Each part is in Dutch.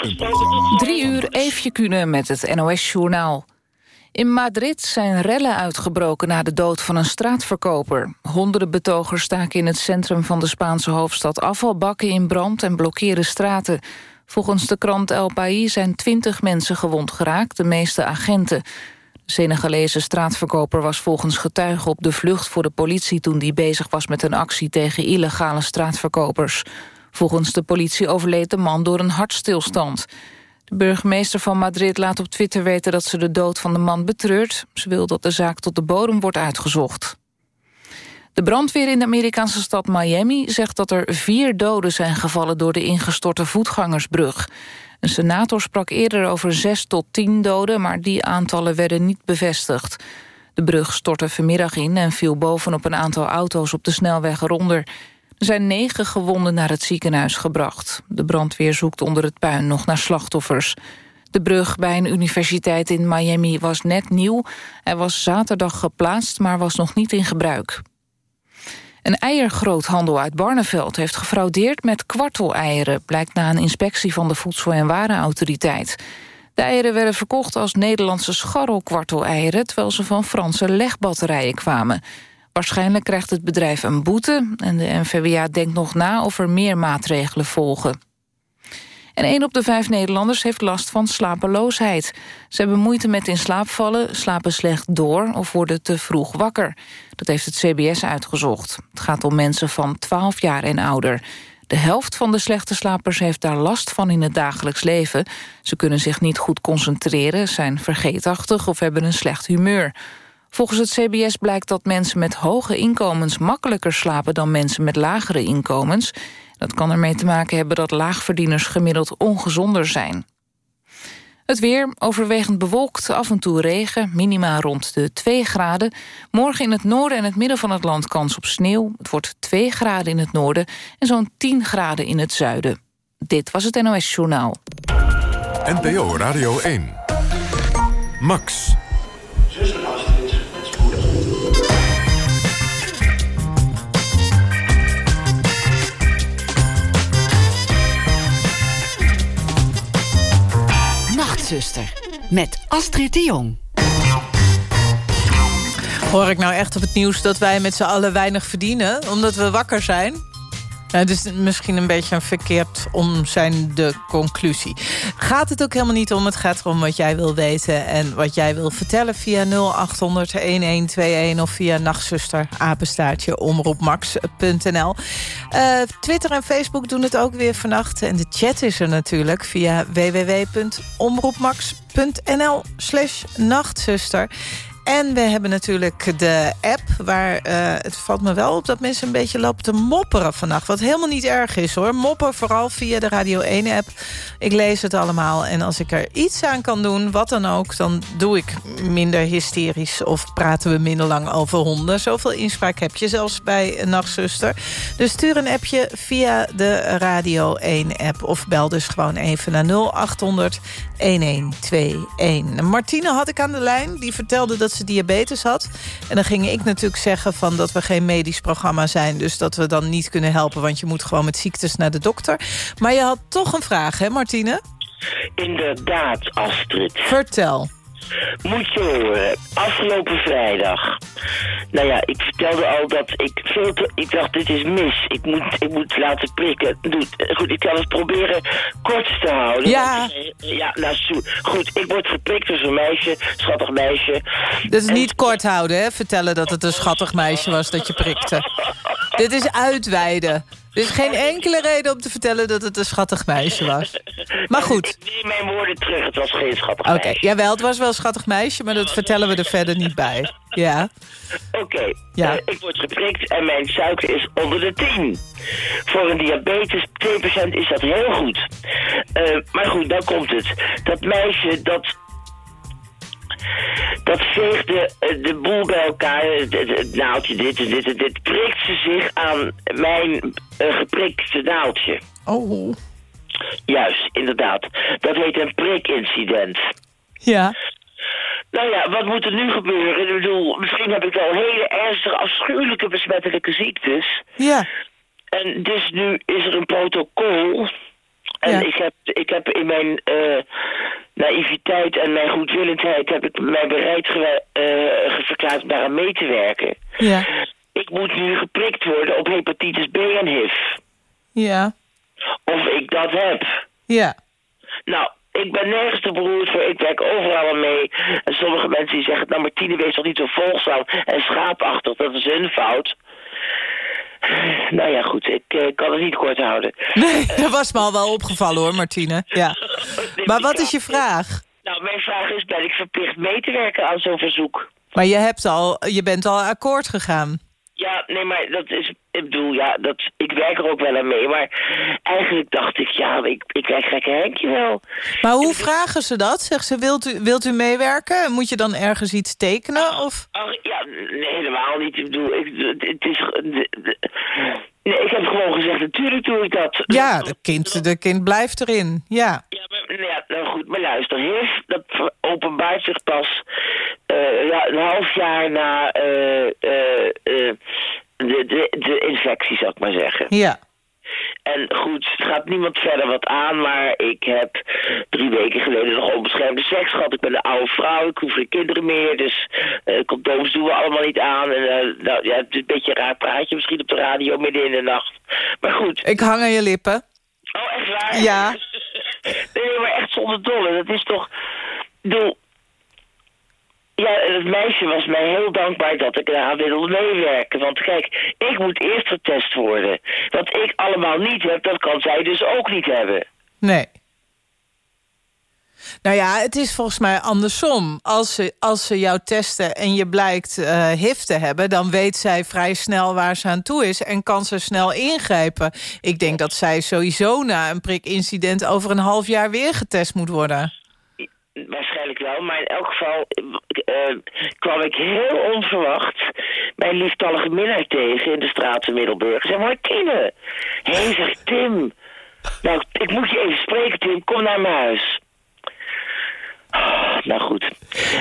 Drie uur Eefje Kunnen met het NOS-journaal. In Madrid zijn rellen uitgebroken na de dood van een straatverkoper. Honderden betogers staken in het centrum van de Spaanse hoofdstad afvalbakken in brand en blokkeren straten. Volgens de krant El País zijn twintig mensen gewond geraakt, de meeste agenten. De Senegalese straatverkoper was volgens getuigen op de vlucht voor de politie... toen die bezig was met een actie tegen illegale straatverkopers. Volgens de politie overleed de man door een hartstilstand. De burgemeester van Madrid laat op Twitter weten dat ze de dood van de man betreurt. Ze wil dat de zaak tot de bodem wordt uitgezocht. De brandweer in de Amerikaanse stad Miami zegt dat er vier doden zijn gevallen door de ingestorte voetgangersbrug. Een senator sprak eerder over zes tot tien doden, maar die aantallen werden niet bevestigd. De brug stortte vanmiddag in en viel bovenop een aantal auto's op de snelweg eronder. Zijn negen gewonden naar het ziekenhuis gebracht. De brandweer zoekt onder het puin nog naar slachtoffers. De brug bij een universiteit in Miami was net nieuw. Hij was zaterdag geplaatst, maar was nog niet in gebruik. Een eiergroothandel uit Barneveld heeft gefraudeerd met kwarteleieren... blijkt na een inspectie van de Voedsel- en Warenautoriteit. De eieren werden verkocht als Nederlandse scharrelkwarteleieren... terwijl ze van Franse legbatterijen kwamen. Waarschijnlijk krijgt het bedrijf een boete... en de NVWA denkt nog na of er meer maatregelen volgen. En één op de vijf Nederlanders heeft last van slapeloosheid. Ze hebben moeite met in slaap vallen, slapen slecht door... of worden te vroeg wakker. Dat heeft het CBS uitgezocht. Het gaat om mensen van 12 jaar en ouder. De helft van de slechte slapers heeft daar last van in het dagelijks leven. Ze kunnen zich niet goed concentreren, zijn vergeetachtig... of hebben een slecht humeur. Volgens het CBS blijkt dat mensen met hoge inkomens makkelijker slapen dan mensen met lagere inkomens. Dat kan ermee te maken hebben dat laagverdieners gemiddeld ongezonder zijn. Het weer overwegend bewolkt, af en toe regen, minima rond de 2 graden. Morgen in het noorden en het midden van het land kans op sneeuw. Het wordt 2 graden in het noorden en zo'n 10 graden in het zuiden. Dit was het NOS Journaal. NPO Radio 1. Max. Nachtzuster met Astrid de Jong. Hoor ik nou echt op het nieuws dat wij met z'n allen weinig verdienen... omdat we wakker zijn? Nou, is misschien een beetje een verkeerd omzijnde conclusie. Gaat het ook helemaal niet om. Het gaat erom wat jij wil weten en wat jij wil vertellen... via 0800-1121 of via nachtzuster, apenstaartje, omroepmax.nl. Uh, Twitter en Facebook doen het ook weer vannacht. En de chat is er natuurlijk via www.omroepmax.nl slash nachtzuster. En we hebben natuurlijk de app waar uh, het valt me wel op... dat mensen een beetje lopen te mopperen vannacht. Wat helemaal niet erg is hoor. Moppen vooral via de Radio 1-app. Ik lees het allemaal en als ik er iets aan kan doen, wat dan ook... dan doe ik minder hysterisch of praten we minder lang over honden. Zoveel inspraak heb je zelfs bij Nachtzuster. Dus stuur een appje via de Radio 1-app... of bel dus gewoon even naar 0800 1121. Martine had ik aan de lijn, die vertelde dat ze diabetes had. En dan ging ik natuurlijk zeggen van dat we geen medisch programma zijn... dus dat we dan niet kunnen helpen, want je moet gewoon met ziektes naar de dokter. Maar je had toch een vraag, hè Martine? Inderdaad, Astrid. Vertel. Moet je horen, afgelopen vrijdag. Nou ja, ik vertelde al dat ik veel te, Ik dacht, dit is mis. Ik moet, ik moet laten prikken. Goed, ik kan het proberen kort te houden. Ja. ja, nou, goed. Ik word geprikt door een meisje, schattig meisje. Dus niet kort houden, hè? Vertellen dat het een schattig meisje was dat je prikte. dit is uitweiden. Er is geen enkele reden om te vertellen dat het een schattig meisje was. Maar goed. Ik neem mijn woorden terug, het was geen schattig meisje. Oké, jawel, het was wel een schattig meisje, maar dat vertellen we er verder niet bij. Ja. Oké, ja. Uh, ik word geprikt en mijn suiker is onder de 10. Voor een diabetes 2% is dat heel goed. Uh, maar goed, dan komt het. Dat meisje dat dat veegde eh, de boel bij elkaar. Het naaldje, dit en dit en dit. Prikt ze zich aan mijn uh, geprikte naaldje. Oh. Juist, inderdaad. Dat heet een prikincident. Ja. Nou ja, wat moet er nu gebeuren? Ik bedoel, misschien heb ik wel hele ernstige, afschuwelijke besmettelijke ziektes. Ja. En dus nu is er een protocol En Ja. ik, heb, ik heb in mijn eh, naïviteit en mijn goedwillendheid... heb ik mij bereid gewe- eh, verklaard daaraan mee te werken. Ja. Ik moet nu geprikt worden op hepatitis B en HIV. Ja. Of ik dat heb. Ja. Nou, ik ben nergens te beroerd voor. Ik werk overal aan mee. En sommige mensen die zeggen... Nou, Martine, wees toch niet zo volgzaam en schaapachtig. Dat is hun fout. Nou ja, goed. Ik eh, kan het niet kort houden. Nee, dat was me al wel opgevallen hoor, Martine. Ja. Maar wat is je vraag? Nou, mijn vraag is... Ben ik verplicht mee te werken aan zo'n verzoek? Maar je, hebt al, je bent al akkoord gegaan. Nee, maar dat is... Ik bedoel, ja, dat, ik werk er ook wel aan mee. Maar eigenlijk dacht ik... Ja, ik, ik krijg gekke Henkje wel. Maar hoe vragen ze dat? Zegt ze, wilt u, wilt u meewerken? Moet je dan ergens iets tekenen? Of? Ach, ja, nee, helemaal niet. Ik bedoel, ik, het is... de- de- nee, ik heb gewoon gezegd, natuurlijk doe ik dat. Ja, de kind, de kind blijft erin. Ja. Ja, maar, nou ja, nou goed, maar luister, HIV, dat openbaart zich pas eh, ja, een half jaar na eh, de, de, de infectie, zou ik maar zeggen. Ja. En goed, het gaat niemand verder wat aan, maar ik heb drie weken geleden nog onbeschermde seks gehad. Ik ben een oude vrouw, ik hoef geen kinderen meer, dus eh, condooms doen we allemaal niet aan. En eh, nou, ja, het is een beetje een raar praatje misschien op de radio midden in de nacht. Maar goed. Ik hang aan je lippen. Oh, echt waar? Ja. nee, nee, maar echt zonder dolle. Dat is toch... Ik bedoel... Ja, en het meisje was mij heel dankbaar dat ik eraan wilde meewerken. Want kijk, ik moet eerst getest worden. Wat ik allemaal niet heb, dat kan zij dus ook niet hebben. Nee. Nou ja, het is volgens mij andersom. Als ze, als ze jou testen en je blijkt eh HIV te hebben... dan weet zij vrij snel waar ze aan toe is... en kan ze snel ingrijpen. Ik denk dat zij sowieso na een prikincident... over een half jaar weer getest moet worden. Waarschijnlijk wel, maar in elk geval eh, kwam ik heel onverwacht mijn lieftallige minnaar tegen in de straat van Middelburg. Zeg, Martine, hé, hey, Tim. Nou, ik moet je even spreken, Tim, kom naar mijn huis. Ah, nou goed.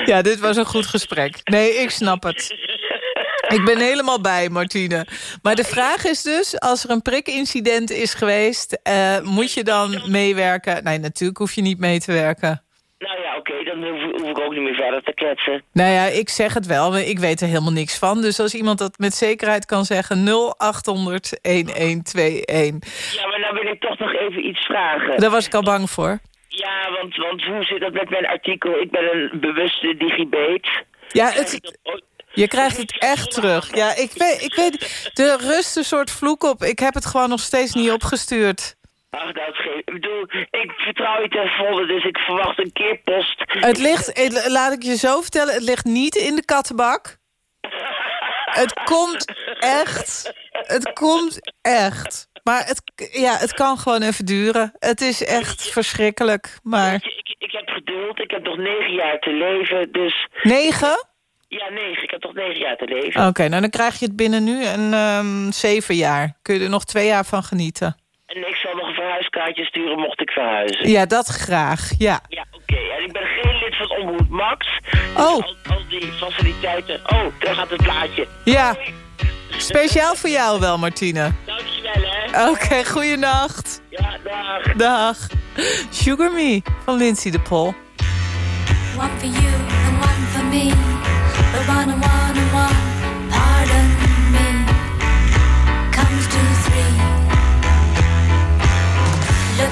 Ja, dit was een goed gesprek. Nee, ik snap het. Ik ben helemaal bij, Martine. Maar de vraag is dus, als er een prikincident is geweest... eh, moet je dan meewerken? Nee, natuurlijk hoef je niet mee te werken. Nou ja, oké, dan hoef, ik ook niet meer verder te kletsen. Nou ja, ik zeg het wel, maar ik weet er helemaal niks van. Dus als iemand dat met zekerheid kan zeggen... 0800 1121. Ja, maar nou wil ik toch nog even iets vragen. Daar was ik al bang voor. Ja, want, want hoe zit dat met mijn artikel? Ik ben een bewuste digibeet. Ja, het, je krijgt het echt terug. Ja, ik weet, ik weet, er rust een soort vloek op. Ik heb het gewoon nog steeds niet opgestuurd. Ach, dat is geen... Ik bedoel, ik vertrouw je ten volle, dus ik verwacht een keer post. Het ligt, het- laat ik je zo vertellen, het ligt niet in de kattenbak. Het komt echt. Het komt echt. Maar het, ja, het kan gewoon even duren. Het is echt verschrikkelijk. Maar Ik, ik heb geduld, ik heb nog negen jaar te leven, dus... negen? Ja, negen, ik heb nog negen jaar te leven. Oké, nou dan krijg je het binnen nu en ehm, zeven jaar. Kun je er nog twee jaar van genieten. En ik zal nog een verhuiskaartje sturen mocht ik verhuizen. Ja, dat graag. Ja. Ja, oké. En ik ben geen lid van Omroep Max. Dus Oh. Al, al die faciliteiten... Oh, daar gaat het plaatje. Ja. Speciaal voor jou wel, Martine. Dankjewel, hè. Oké, goeienacht. Ja, dag. Dag. Sugar Me van Lindsay de Pol. One for you and one for me. The one and one,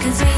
Cause we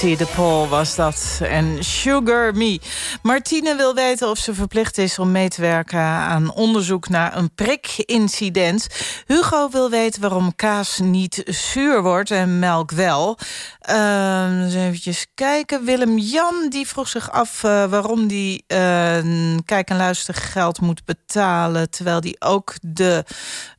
de Paul was dat. En Sugar Me. Martine wil weten of ze verplicht is om mee te werken... aan onderzoek naar een prikincident. Hugo wil weten waarom kaas niet zuur wordt en melk wel. Ehm, eventjes kijken. Willem-Jan die vroeg zich af eh, waarom die eh, kijk- en luistergeld moet betalen... terwijl die ook de...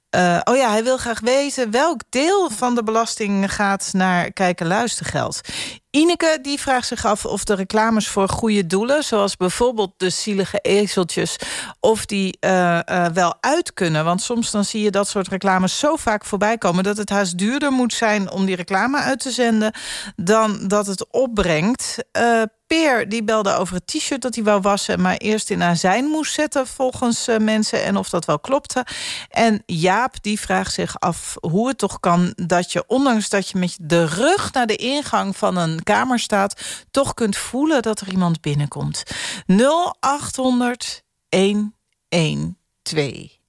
eh, oh ja, hij wil graag weten welk deel van de belasting gaat naar kijk- en luistergeld. Ineke die vraagt zich af of de reclames voor goede doelen... zoals bijvoorbeeld de zielige ezeltjes... of die eh, eh, wel uit kunnen. Want soms dan zie je dat soort reclames zo vaak voorbij komen... dat het haast duurder moet zijn om die reclame uit te zenden... dan dat het opbrengt. Eh, Peer die belde over het t-shirt dat hij wou wassen... maar eerst in azijn moest zetten volgens eh, mensen... en of dat wel klopte. En Jaap die vraagt zich af hoe het toch kan... dat je, ondanks dat je met de rug naar de ingang van een kamer staat... toch kunt voelen dat er iemand binnenkomt. 0800 1121.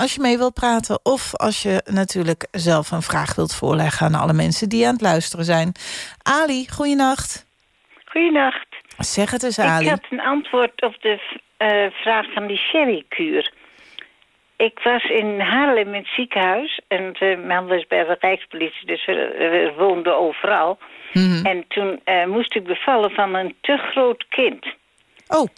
als je mee wilt praten of als je natuurlijk zelf een vraag wilt voorleggen... aan alle mensen die aan het luisteren zijn. Ali, goeienacht. Goedenacht. Zeg het eens, Ali. Ik had een antwoord op de eh, vraag van die sherrykuur. Ik was in Haarlem in het ziekenhuis. En uh, mijn man was bij de Rijkspolitie, dus we, we woonden overal. Mhm. En toen eh, moest ik bevallen van een te groot kind. Oh,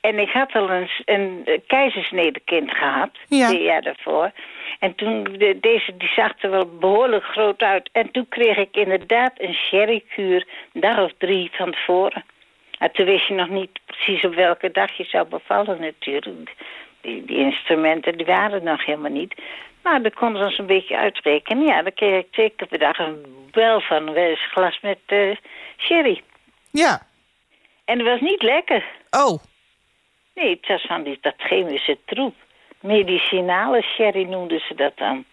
En ik had al een, een eh, keizersnedekind gehad, Ja. twee jaar daarvoor. En toen, de, deze die zag er wel behoorlijk groot uit. En toen kreeg ik inderdaad een sherrykuur, een dag of drie van tevoren. En toen wist je nog niet precies op welke dag je zou bevallen natuurlijk. Die, die instrumenten die waren nog helemaal niet. Maar dat konden ze ons een beetje uitrekenen. Ja, dan kreeg ik twee keer per dag een bel van eens glas met eh, sherry. ja. En het was niet lekker. Oh, Nee, het was van die, dat chemische troep. Medicinale sherry noemden ze dat dan.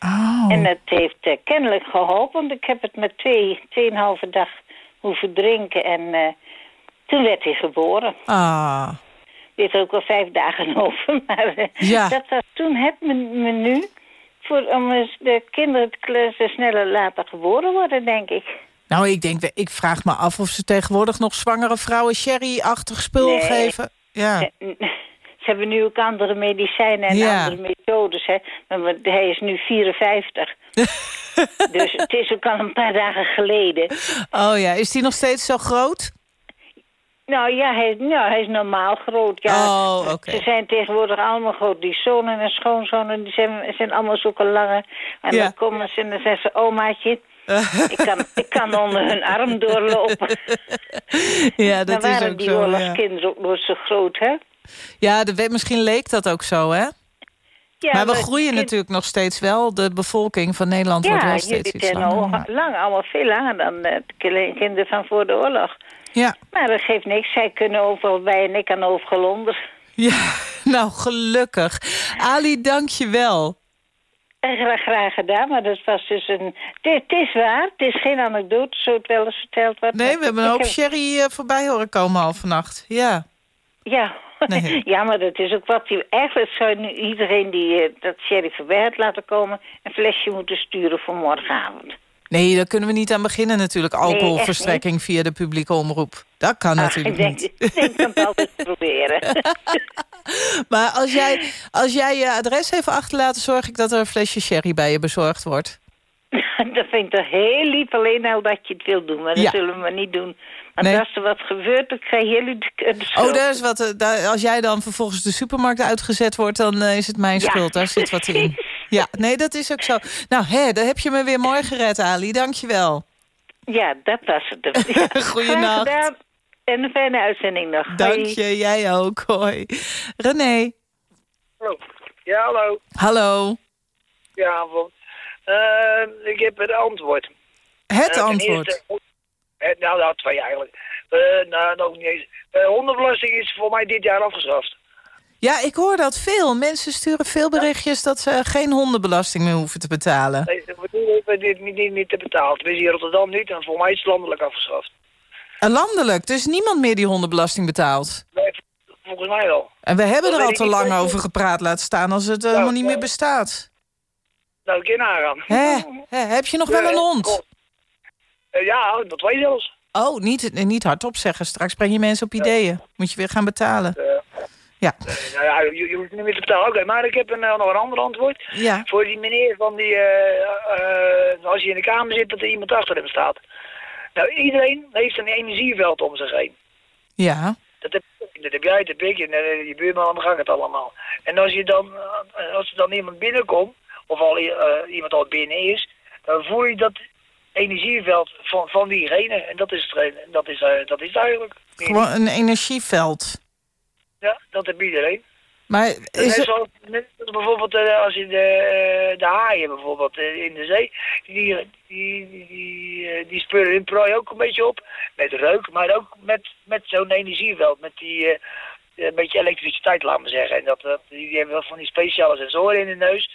oh. En het heeft eh, kennelijk geholpen. want Ik heb het met twee, tweeënhalve dag hoeven drinken. En eh, toen werd hij geboren. Ah, Dit ook al vijf dagen over. Maar eh, Ja. dat was toen het menu. Voor, om de kinderen te sneller laten geboren worden, denk ik. nou, ik denk, ik vraag me af of ze tegenwoordig nog zwangere vrouwen sherry-achtig spul Nee. geven. Ja. Ze hebben nu ook andere medicijnen en Ja. andere methodes. Hè? Want hij is nu 54. dus het is ook al een paar dagen geleden. Oh ja, is die nog steeds zo groot? Nou ja, hij, nou, hij is normaal groot. Ja. Oh, oké. Ze zijn tegenwoordig allemaal groot. Die zonen en schoonzonen die zijn, zijn allemaal zulke lange. En Ja. dan komen ze en dan zeggen ze, omaatje, ik, kan, ik kan onder hun arm doorlopen. ja, dat Dan is waren ook die zo. Ja, oorlogskinderen ook nooit zo groot, hè? Ja de, misschien leek dat ook zo, hè? Ja, maar we maar groeien kind- natuurlijk nog steeds wel. De bevolking van Nederland wordt Ja, wel steeds jullie iets zijn langer. al lang, allemaal veel langer dan eh, de kinderen van voor de oorlog. Ja. Maar dat geeft niks. Zij kunnen overal bij en ik kan overal onder. ja, nou gelukkig. Ali, dank je wel. Graag, graag gedaan, maar dat was dus een... Het is waar, het is geen anekdote, zo het wel eens verteld wordt. Nee, we hebben een hoop heb- sherry eh, voorbij horen komen al vannacht. Ja. Ja. Nee. ja, maar dat is ook wat... Die, eigenlijk zou nu iedereen die eh, dat sherry voorbij had laten komen... een flesje moeten sturen voor morgenavond. Nee, daar kunnen we niet aan beginnen natuurlijk. Alcoholverstrekking via de publieke omroep. Dat kan Ach, natuurlijk ik denk, niet. ik denk dat het altijd proberen. Maar als jij, als jij je adres even achterlaat... zorg ik dat er een flesje sherry bij je bezorgd wordt. dat vind ik toch heel lief, alleen al dat je het wil doen. Maar dat Ja. zullen we maar niet doen. Nee. als er wat gebeurt, dan krijgen jullie de, de schuld. Oh, daar is wat, eh, daar, als jij dan vervolgens de supermarkt uitgezet wordt... dan eh, is het mijn Ja. schuld. Daar zit wat in. Ja, nee, dat is ook zo. Nou, hè, daar heb je me weer mooi gered, Ali. Dank je wel. Ja, dat was het. Ja, Goeienacht. En een fijne uitzending nog. Dank Hoi. je, jij ook. Hoi. René, Hallo. Ja, hallo. hallo. Ja, avond. Eh, ik heb het antwoord. Het antwoord. eerste- eh, nou, nou, twee eigenlijk. Eh nou, nog niet eens. Eh, hondenbelasting is voor mij dit jaar afgeschaft. Ja, ik hoor dat veel. Mensen sturen veel berichtjes dat ze geen hondenbelasting meer hoeven te betalen. Nee, dit niet, niet, niet te betalen. Tenminste, in Rotterdam niet. En voor mij is het landelijk afgeschaft. En landelijk, dus niemand meer die hondenbelasting betaalt. Nee, volgens mij wel. En we hebben Dat er al te ik lang over gepraat, laat staan als het eh, helemaal niet meer bestaat. Nou, nagaan. Hè? Hè, heb je nog wel een hond? Eh, ja, dat weet je zelfs. Oh, niet, eh, niet hardop zeggen. Straks breng je mensen op ideeën. Moet je weer gaan betalen. Ja. Nou ja, je, je hoeft niet meer te betalen. Oké, maar ik heb een, eh, nog een ander antwoord. Ja. Voor die meneer van die... eh, eh, als je in de kamer zit, dat er iemand achter hem staat. Nou, iedereen heeft een energieveld om zich heen. Ja. Dat heb, dat heb jij, dat heb ik, en eh, je buurman, dan gaat het allemaal. En als, je dan, eh, als er dan iemand binnenkomt, of al, eh, iemand al binnen is, dan voel je dat energieveld van, van diegene. En dat is het, en dat is, eh, dat is het eigenlijk. Gewoon een energieveld. Ja, dat heb iedereen. Maar Net is zoals net bijvoorbeeld eh, als je de, eh, de haaien bijvoorbeeld in de zee, die, die, die, die, die speuren hun prooi ook een beetje op. Met reuk, maar ook met, met zo'n energieveld. Met die, een beetje elektriciteit, laat maar zeggen. En dat, dat, die hebben wel van die speciale sensoren in de neus.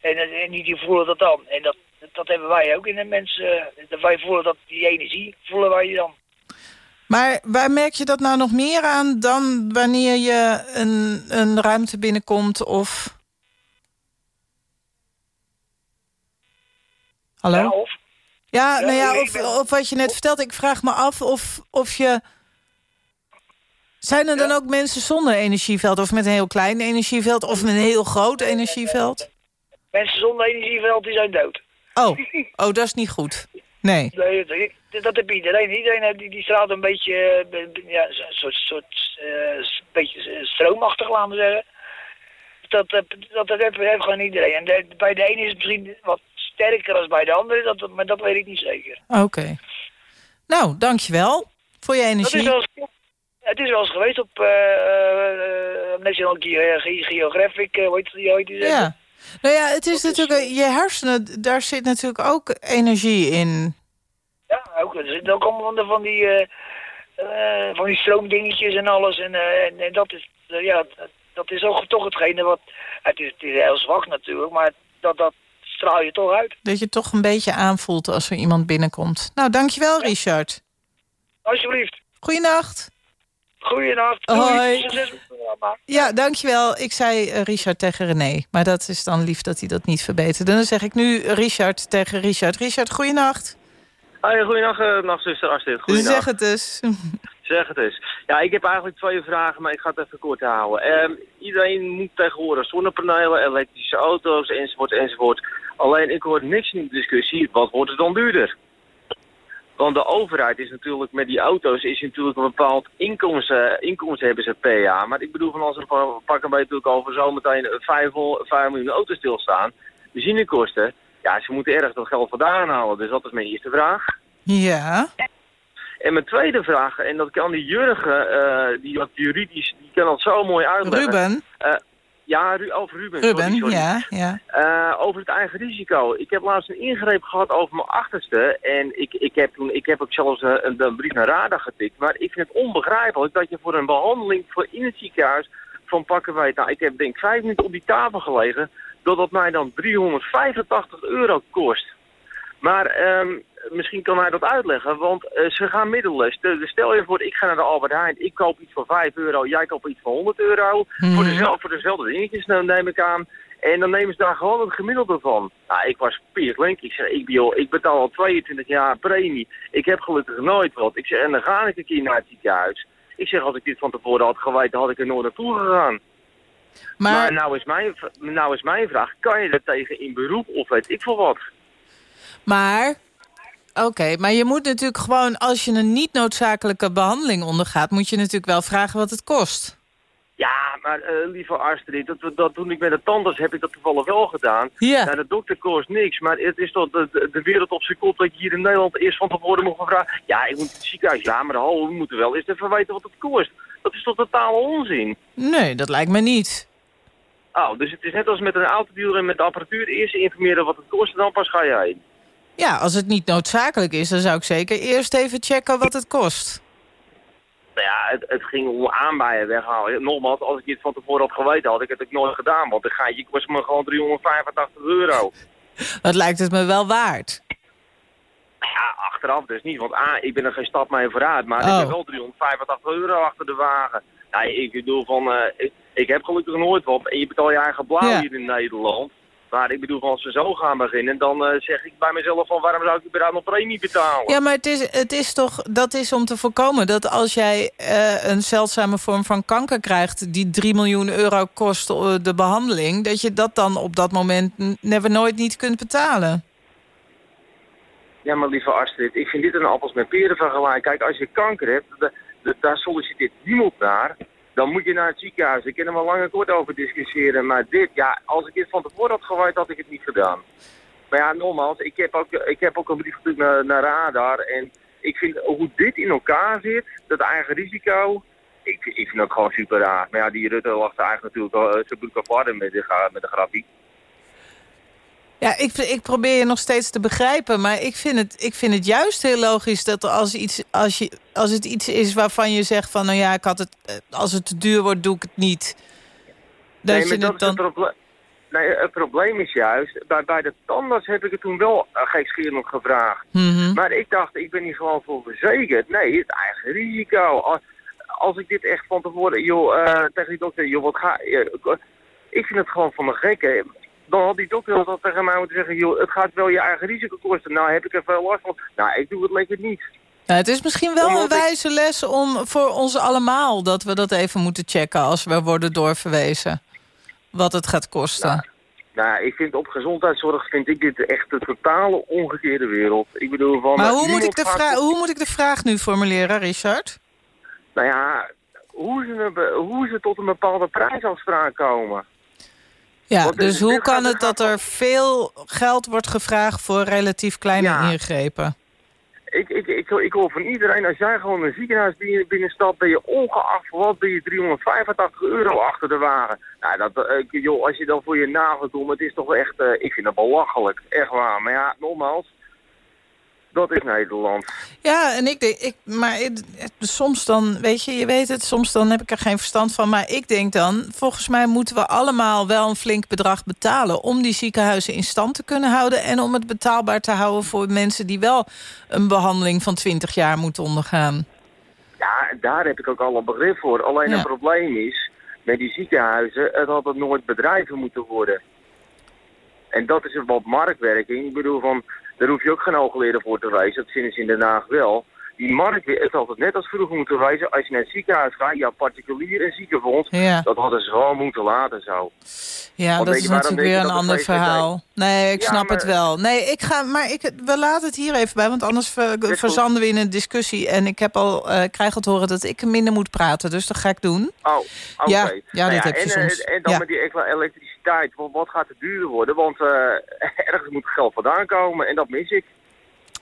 En, eh, en die, die voelen dat dan. En dat, dat hebben wij ook in de mensen. eh, wij voelen dat, die energie voelen wij dan. Maar waar merk je dat nou nog meer aan dan wanneer je een, een ruimte binnenkomt of... Hallo? Ja, of? Ja, nou ja, of wat je net vertelt. Ik vraag me af of, of je... Zijn er dan ook mensen zonder energieveld? Of met een heel klein energieveld? Of met een heel groot energieveld? Mensen zonder energieveld die zijn dood. Oh, oh dat is niet goed. Nee. Nee, dat, dat heb iedereen. Iedereen heeft- die, die straalt een beetje, eh, ja, een soort, soort eh, s- beetje eh, stroomachtig, laten we zeggen. Dat, dat, dat, heeft, heeft gewoon iedereen. En de- bij de ene is het misschien wat sterker dan bij de andere, dat, maar dat weet ik niet zeker. Oké. Nou, dankjewel voor je Dat is energie. wel het is wel eens geweest op eh, eh, National Ge- Ge- Geographic, hoe heet die? Hoe heet die Ja. Nou ja, het is natuurlijk... Je hersenen, daar zit natuurlijk ook energie in. Ja, ook. Er zitten ook allemaal van, die, eh, eh, van die stroomdingetjes en alles. En, eh, en, en dat is, ja, dat, is ook toch hetgene wat... Het is, het is heel zwak natuurlijk, maar dat, dat straal je toch uit. Dat je toch een beetje aanvoelt als er iemand binnenkomt. Nou, dankjewel Richard. Alsjeblieft. Goeienacht. Goeienacht. Hoi. Succes Ja, dankjewel. Ik zei eh, Richard tegen René. Maar dat is dan lief dat hij dat niet verbeterde. Dan zeg ik nu Richard tegen Richard. Richard, goeienacht. Hoi, goeienacht, uh, nachtzuster Astrid. Goeienacht. Zeg het eens. Zeg het eens. Ja, ik heb eigenlijk twee vragen, maar ik ga het even kort houden. Ehm, iedereen moet tegenwoordig zonnepanelen, elektrische auto's, enzovoort, enzovoort. Alleen, ik hoor niks in de discussie, wat wordt het dan duurder? Want de overheid is natuurlijk, met die auto's, is natuurlijk een bepaald inkomsten, inkomsten hebben ze per jaar. Maar ik bedoel, van als er van- pakken wij natuurlijk over zometeen 5, 5 miljoen auto's stilstaan, benzinekosten, Ja, ze moeten ergens dat geld vandaan halen. Dus dat is mijn eerste vraag. Ja. En mijn tweede vraag, en dat kan die Jurgen, eh, die dat juridisch, die kan dat zo mooi uitleggen. Ruben? Eh, ja, Ru over Ruben. Ruben, sorry, sorry. ja. ja. Eh, over het eigen risico. Ik heb laatst een ingreep gehad over mijn achterste. En ik, ik, heb, toen, ik heb ook zelfs een, een, een brief naar RADA getikt. Maar ik vind het onbegrijpelijk dat je voor een behandeling voor in het ziekenhuis van pakken wij... Nou, ik heb denk ik vijf minuten op die tafel gelegen. Dat dat mij dan 385 euro kost. Maar ehm, misschien kan hij dat uitleggen, want eh, ze gaan middelen. Stel, je voor, ik ga naar de Albert Heijn, ik koop iets voor 5 euro, jij koopt iets voor 100 euro. Mhm. Voor, dezelfde, voor dezelfde dingetjes nou, neem ik aan. En dan nemen ze daar gewoon het gemiddelde van. Nou, ik was pierklink. Ik zeg, ik, ik betaal al 22 jaar premie. Ik heb gelukkig nooit wat. Ik zeg, en dan ga ik een keer naar het ziekenhuis. Ik zeg, als ik dit van tevoren had geweten, had ik er nooit naartoe gegaan. Maar, Maar, nou, is mijn, nou is mijn vraag, kan je er tegen in beroep of weet ik veel wat? Maar oké, maar je moet natuurlijk gewoon... als je een niet noodzakelijke behandeling ondergaat... moet je natuurlijk wel vragen wat het kost. Ja, maar eh, lieve Astrid, dat, dat, toen ik met de tandarts heb ik dat toevallig wel gedaan. Ja. Nou, de dokter kost niks, maar het is toch de, de, wereld op zijn kop dat je hier in Nederland eerst van tevoren moet vragen. Ja, ik moet het ziekenhuis. Ja, maar hallo, we moeten wel eerst even weten wat het kost. Dat is toch totale onzin? Nee, dat lijkt me niet. Oh, dus het is net als met een autodealer en met de apparatuur. Eerst informeren wat het kost en dan pas ga je heen. Ja, als het niet noodzakelijk is... dan zou ik zeker eerst even checken wat het kost. Nou ja, het, het ging om aanbijen weghalen. Nogmaals, als ik dit van tevoren had geweten, had ik het ook nooit gedaan. Want dan ga je kost me gewoon 385 euro. Dat lijkt het me wel waard. Ja, achteraf dus niet. Want A, ik ben er geen stap mee vooruit. Maar ik Oh. heb wel 385 euro achter de wagen. Nee, ik bedoel van, eh, ik, ik heb gelukkig nooit wat. En je betaalt je eigen blauw Ja. hier in Nederland. Maar ik bedoel, van, als ze zo gaan beginnen, dan eh, zeg ik bij mezelf van, waarom zou ik überhaupt nog premie betalen? Ja, maar het is, het is toch, dat is om te voorkomen dat als jij eh, een zeldzame vorm van kanker krijgt... die 3 miljoen euro kost eh, de behandeling... dat je dat dan op dat moment never nooit niet kunt betalen. Ja, maar lieve Astrid, ik vind dit een appels met peren vergelijken. Kijk, als je kanker hebt, da- da- daar solliciteert niemand naar. Dan moet je naar het ziekenhuis. Ik kan er maar lang en kort over discussiëren. Maar dit, ja, als ik dit van tevoren had geweten, had ik het niet gedaan. Maar ja, nogmaals, ik heb ook, ik heb ook een brief gestuurd naar, naar Radar. En ik vind hoe dit in elkaar zit, dat eigen risico... Ik, vind dat gewoon super raar. Maar ja, die Rutte er eigenlijk natuurlijk al, uh, zijn broek apart met de, met de grafiek. Ja, ik, ik probeer je nog steeds te begrijpen, maar ik vind het, ik vind het juist heel logisch dat als, iets, als, je, als het iets is waarvan je zegt van, nou ja, ik had het, eh, als het te duur wordt, doe ik het niet. Dat nee, je maar dat het is het, dan. proble- nee, het probleem is juist, bij, bij de tandarts heb ik het toen wel uh, gekscherend gevraagd. Mhm. Maar ik dacht, ik ben hier gewoon voor verzekerd. Nee, het eigen risico. Als, als ik dit echt van tevoren, joh, uh, tegen die dokter, joh, wat ga uh, Ik vind het gewoon van mijn gekke. Dan had die dokter dat tegen mij moeten zeggen, joh, het gaat wel je eigen risico kosten. Nou, heb ik er veel last van. Nou, ik doe het lekker niet. Nou, het is misschien wel Omdat een wijze les om, voor ons allemaal... dat we dat even moeten checken als we worden doorverwezen. Wat het gaat kosten. Nou, nou, ik vind op gezondheidszorg vind ik dit echt de totale omgekeerde wereld. Ik bedoel van... maar uh, hoe moet, ik de vraag, hoe moet ik de vraag nu formuleren, Richard? Nou ja, hoe ze, hoe ze tot een bepaalde prijsafspraak komen. Ja, dus hoe kan het dat er veel geld wordt gevraagd... voor relatief kleine Ja. ingrepen? Ik, ik, ik, ik hoor van iedereen, als jij gewoon een ziekenhuis binnen- binnenstapt, ben je ongeacht wat, ben je 385 euro achter de wagen. Nou, dat, joh, als je dan voor je nagel doet, het is toch echt, eh, ik vind het belachelijk, echt waar. Maar ja, nogmaals, dat is Nederland. Ja, en ik denk, ik, maar het- het- soms dan, weet je, je weet het, soms dan heb ik er geen verstand van. Maar ik denk dan, volgens mij moeten we allemaal wel een flink bedrag betalen... om die ziekenhuizen in stand te kunnen houden... en om het betaalbaar te houden voor mensen die wel een behandeling van 20 jaar moeten ondergaan. Ja, daar heb ik ook al een begrip voor. Alleen Ja. het probleem is, met die ziekenhuizen, het had het nooit bedrijven moeten worden. En dat is wat marktwerking. Ik bedoel van, daar hoef je ook geen hoogleraar voor te wijzen. Dat vinden ze in Den Haag wel. Die markt is altijd net als vroeger moeten wijzen. Als je naar het ziekenhuis gaat, ja, particulier en ziekenfonds, Ja. dat hadden ze wel moeten laten zo. Ja, Want dat is je, natuurlijk je weer een ander verhaal. Nee, ik Ja, snap het wel. Nee, ik ga, maar ik, we laten het hier even bij, want anders ver- goed. verzanden we in een discussie. En ik heb al, ik krijg al te horen dat ik minder moet praten, dus dat ga ik doen. Oh, oké. Ja, ja, dat heb je en, soms. eh, En dan met die ele- elektriciteit, wat, wat gaat het duurder worden? Want eh, ergens moet geld vandaan komen en dat mis ik.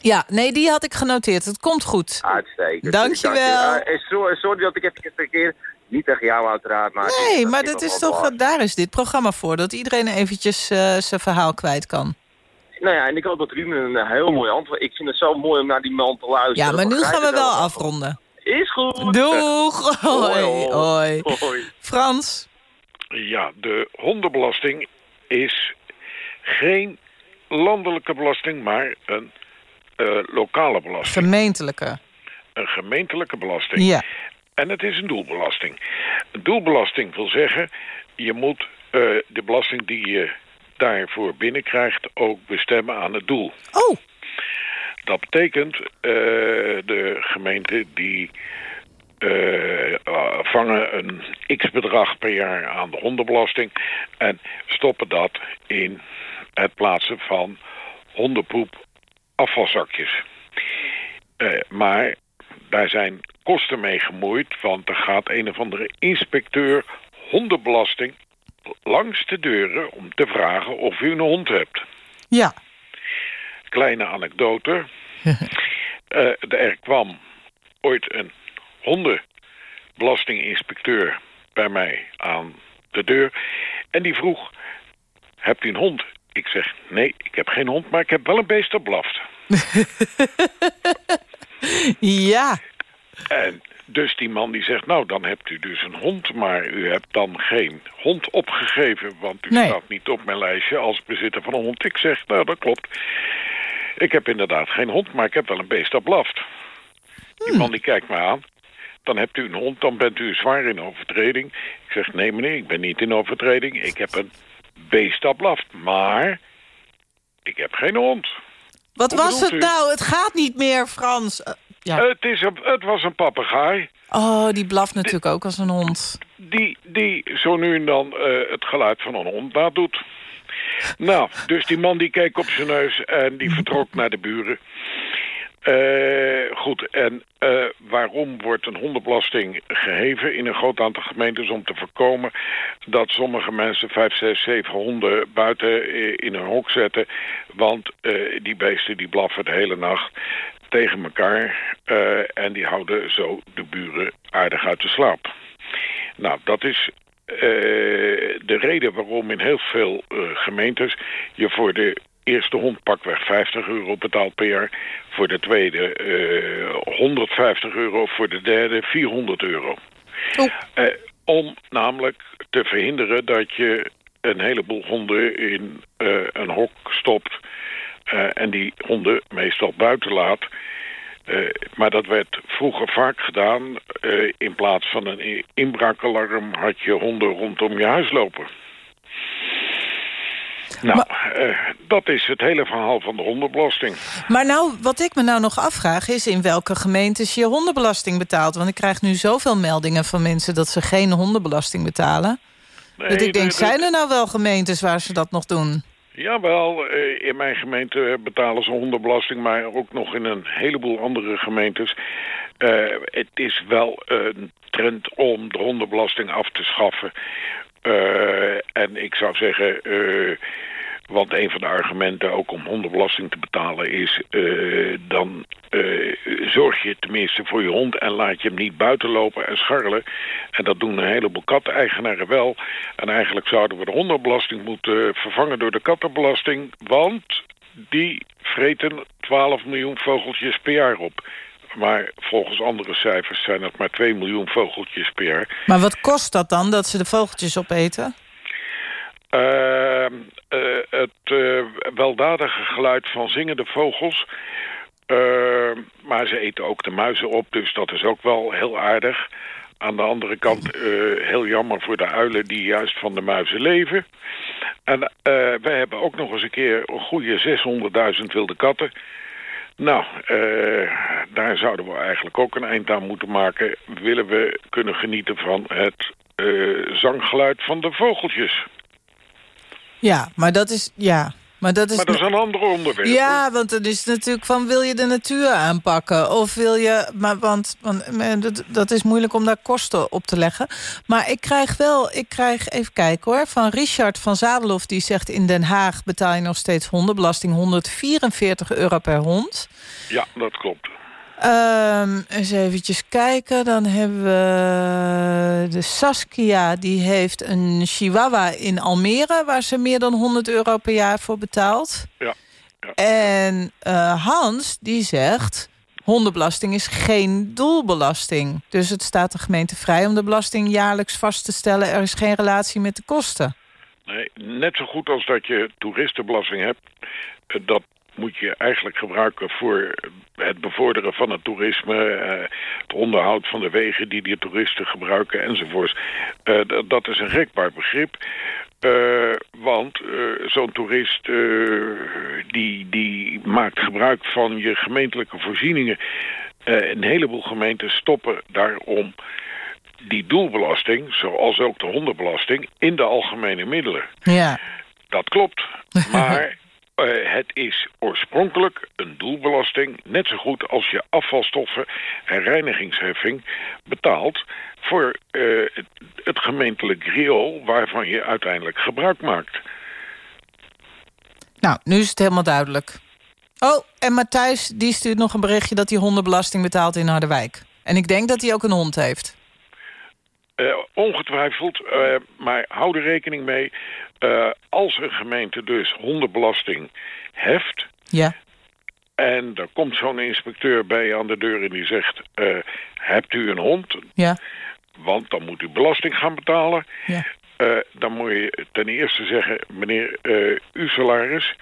Ja, nee, die had ik genoteerd. Het komt goed. Uitstekend. Dankjewel. Dank je. Eh, sorry dat ik even een keer, niet tegen jou uiteraard, maar... Nee, maar dat is toch, daar is dit programma voor. Dat iedereen eventjes eh, zijn verhaal kwijt kan. Nou ja, en ik hoop dat Ruben een eh, heel mooi antwoord... Ik vind het zo mooi om naar die man te luisteren. Ja, maar nu gaan we wel afronden. Is goed. Doeg! Hoi, hoi. hoi. Frans? Ja, de hondenbelasting is geen landelijke belasting, maar een eh, lokale belasting. Gemeentelijke. Een gemeentelijke belasting. Ja. En het is een doelbelasting. Een doelbelasting wil zeggen, je moet eh, de belasting die je daarvoor binnenkrijgt ook bestemmen aan het doel. Oh, Dat betekent, eh, de gemeenten die eh, vangen een x-bedrag per jaar aan de hondenbelasting... en stoppen dat in het plaatsen van hondenpoep afvalzakjes. Eh, maar daar zijn kosten mee gemoeid... want er gaat een of andere inspecteur hondenbelasting langs de deuren... om te vragen of u een hond hebt ja. kleine anekdote. Eh, er kwam ooit een hondenbelastinginspecteur bij mij aan de deur. En die vroeg, hebt u een hond? Ik zeg, nee, ik heb geen hond, maar ik heb wel een beest dat blaft. Ja. En dus die man die zegt, nou dan hebt u dus een hond, maar u hebt dan geen hond opgegeven, want u Nee. staat niet op mijn lijstje als bezitter van een hond. Ik zeg, nou dat klopt. Ik heb inderdaad geen hond, maar ik heb wel een beest dat blaft. Die Hmm. man die kijkt me aan. Dan hebt u een hond, dan bent u zwaar in overtreding. Ik zeg, nee meneer, ik ben niet in overtreding. Ik heb een beest dat blaft, maar ik heb geen hond. Wat Hoe was het u? nou? Het gaat niet meer, Frans. Eh, ja. Het, is een, het was een papegaai. Oh, die blaft natuurlijk ook als een hond. die, die zo nu en dan eh, het geluid van een hond nadoet. Nou, dus die man die keek op zijn neus en die vertrok naar de buren. Eh, goed, en eh, waarom wordt een hondenbelasting geheven in een groot aantal gemeentes om te voorkomen dat sommige mensen vijf, zes, zeven honden buiten eh, in een hok zetten, want die beesten die blaffen de hele nacht tegen elkaar en die houden zo de buren aardig uit de slaap. Nou, dat is de reden waarom in heel veel gemeentes je voor de eerste hond pakweg 50 euro betaalt per jaar. Voor de tweede eh 150 euro. Voor de derde 400 euro. Oh. Eh, om namelijk te verhinderen dat je een heleboel honden in eh, een hok stopt... eh, en die honden meestal buiten laat... Eh, maar dat werd vroeger vaak gedaan. Eh, in plaats van een inbraakalarm had je honden rondom je huis lopen. Nou, eh, dat is het hele verhaal van de hondenbelasting. Maar nou, wat ik me nou nog afvraag is in welke gemeentes je hondenbelasting betaalt. Want ik krijg nu zoveel meldingen van mensen dat ze geen hondenbelasting betalen. Nee, dat ik denk, de- de- zijn er nou wel gemeentes waar ze dat nog doen? Jawel, eh, in mijn gemeente betalen ze hondenbelasting, maar ook nog in een heleboel andere gemeentes. Eh, het is wel een trend om de hondenbelasting af te schaffen. Eh, en ik zou zeggen, eh, want een van de argumenten ook om hondenbelasting te betalen is... eh, dan zorg je tenminste voor je hond en laat je hem niet buiten lopen en scharrelen. En dat doen een heleboel katteneigenaren wel. En eigenlijk zouden we de hondenbelasting moeten vervangen door de kattenbelasting... want die vreten 12 miljoen vogeltjes per jaar op. Maar volgens andere cijfers zijn het maar 2 miljoen vogeltjes per jaar. Maar wat kost dat dan, dat ze de vogeltjes opeten? Eh, het eh, weldadige geluid van zingende vogels. Ehm, maar ze eten ook de muizen op, dus dat is ook wel heel aardig. Aan de andere kant eh, heel jammer voor de uilen die juist van de muizen leven. En wij hebben ook nog eens een keer een goede 600.000 wilde katten. Nou, eh, daar zouden we eigenlijk ook een eind aan moeten maken. Willen we kunnen genieten van het eh, zanggeluid van de vogeltjes. Ja, maar dat is... Ja, maar dat is, Maar dat is een ander onderwerp. Ja, want dan is het natuurlijk van wil je de natuur aanpakken? Of wil je... Maar, want, want eh, dat, dat is moeilijk om daar kosten op te leggen. Maar ik krijg wel... Ik krijg, even kijken hoor, van Richard van Zadelhof... die zegt in Den Haag betaal je nog steeds hondenbelasting... 144 euro per hond. Ja, dat klopt. Ehm eens eventjes kijken. Dan hebben we de Saskia. Die heeft een chihuahua in Almere... waar ze meer dan 100 euro per jaar voor betaalt. Ja. En eh, Hans, die zegt... hondenbelasting is geen doelbelasting. Dus het staat de gemeente vrij om de belasting jaarlijks vast te stellen. Er is geen relatie met de kosten. Nee, net zo goed als dat je toeristenbelasting hebt. eh, Dat moet je eigenlijk gebruiken voor het bevorderen van het toerisme, eh, het onderhoud van de wegen die die toeristen gebruiken enzovoorts. Eh, dat is een rekbaar begrip. Eh, want zo'n toerist die, die maakt gebruik van je gemeentelijke voorzieningen. Een heleboel gemeenten stoppen daarom die doelbelasting, zoals ook de hondenbelasting, in de algemene middelen. Ja. Dat klopt. Maar eh, het is oorspronkelijk een doelbelasting. Net zo goed als je afvalstoffen en reinigingsheffing betaalt voor eh, het, gemeentelijk riool waarvan je uiteindelijk gebruik maakt. Nou, nu is het helemaal duidelijk. Oh, en Matthijs die stuurt nog een berichtje... dat hij hondenbelasting betaalt in Harderwijk. En ik denk dat hij ook een hond heeft. Eh, ongetwijfeld, eh, maar hou er rekening mee... eh, als een gemeente dus hondenbelasting heft... Ja. en er komt zo'n inspecteur bij je aan de deur en die zegt... hebt u een hond? Ja. Want dan moet u belasting gaan betalen. Ja. Dan moet je ten eerste zeggen... meneer, uw salaris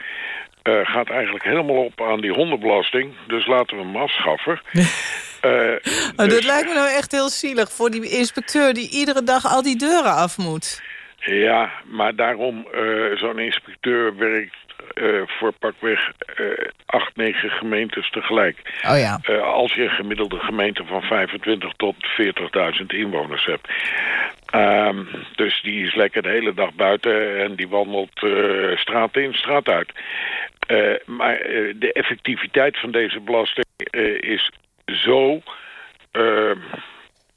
gaat eigenlijk helemaal op aan die hondenbelasting... dus laten we hem afschaffen. Eh, Oh, dat dus- lijkt me nou echt heel zielig voor die inspecteur... die iedere dag al die deuren af moet. Ja, maar daarom, eh, zo'n inspecteur werkt eh, voor pakweg eh acht, negen gemeentes tegelijk. Oh ja. Als je een gemiddelde gemeente van 25 tot 40.000 inwoners hebt. Ehm, dus die is lekker de hele dag buiten en die wandelt straat in, straat uit. Maar de effectiviteit van deze belasting is zo... ehm,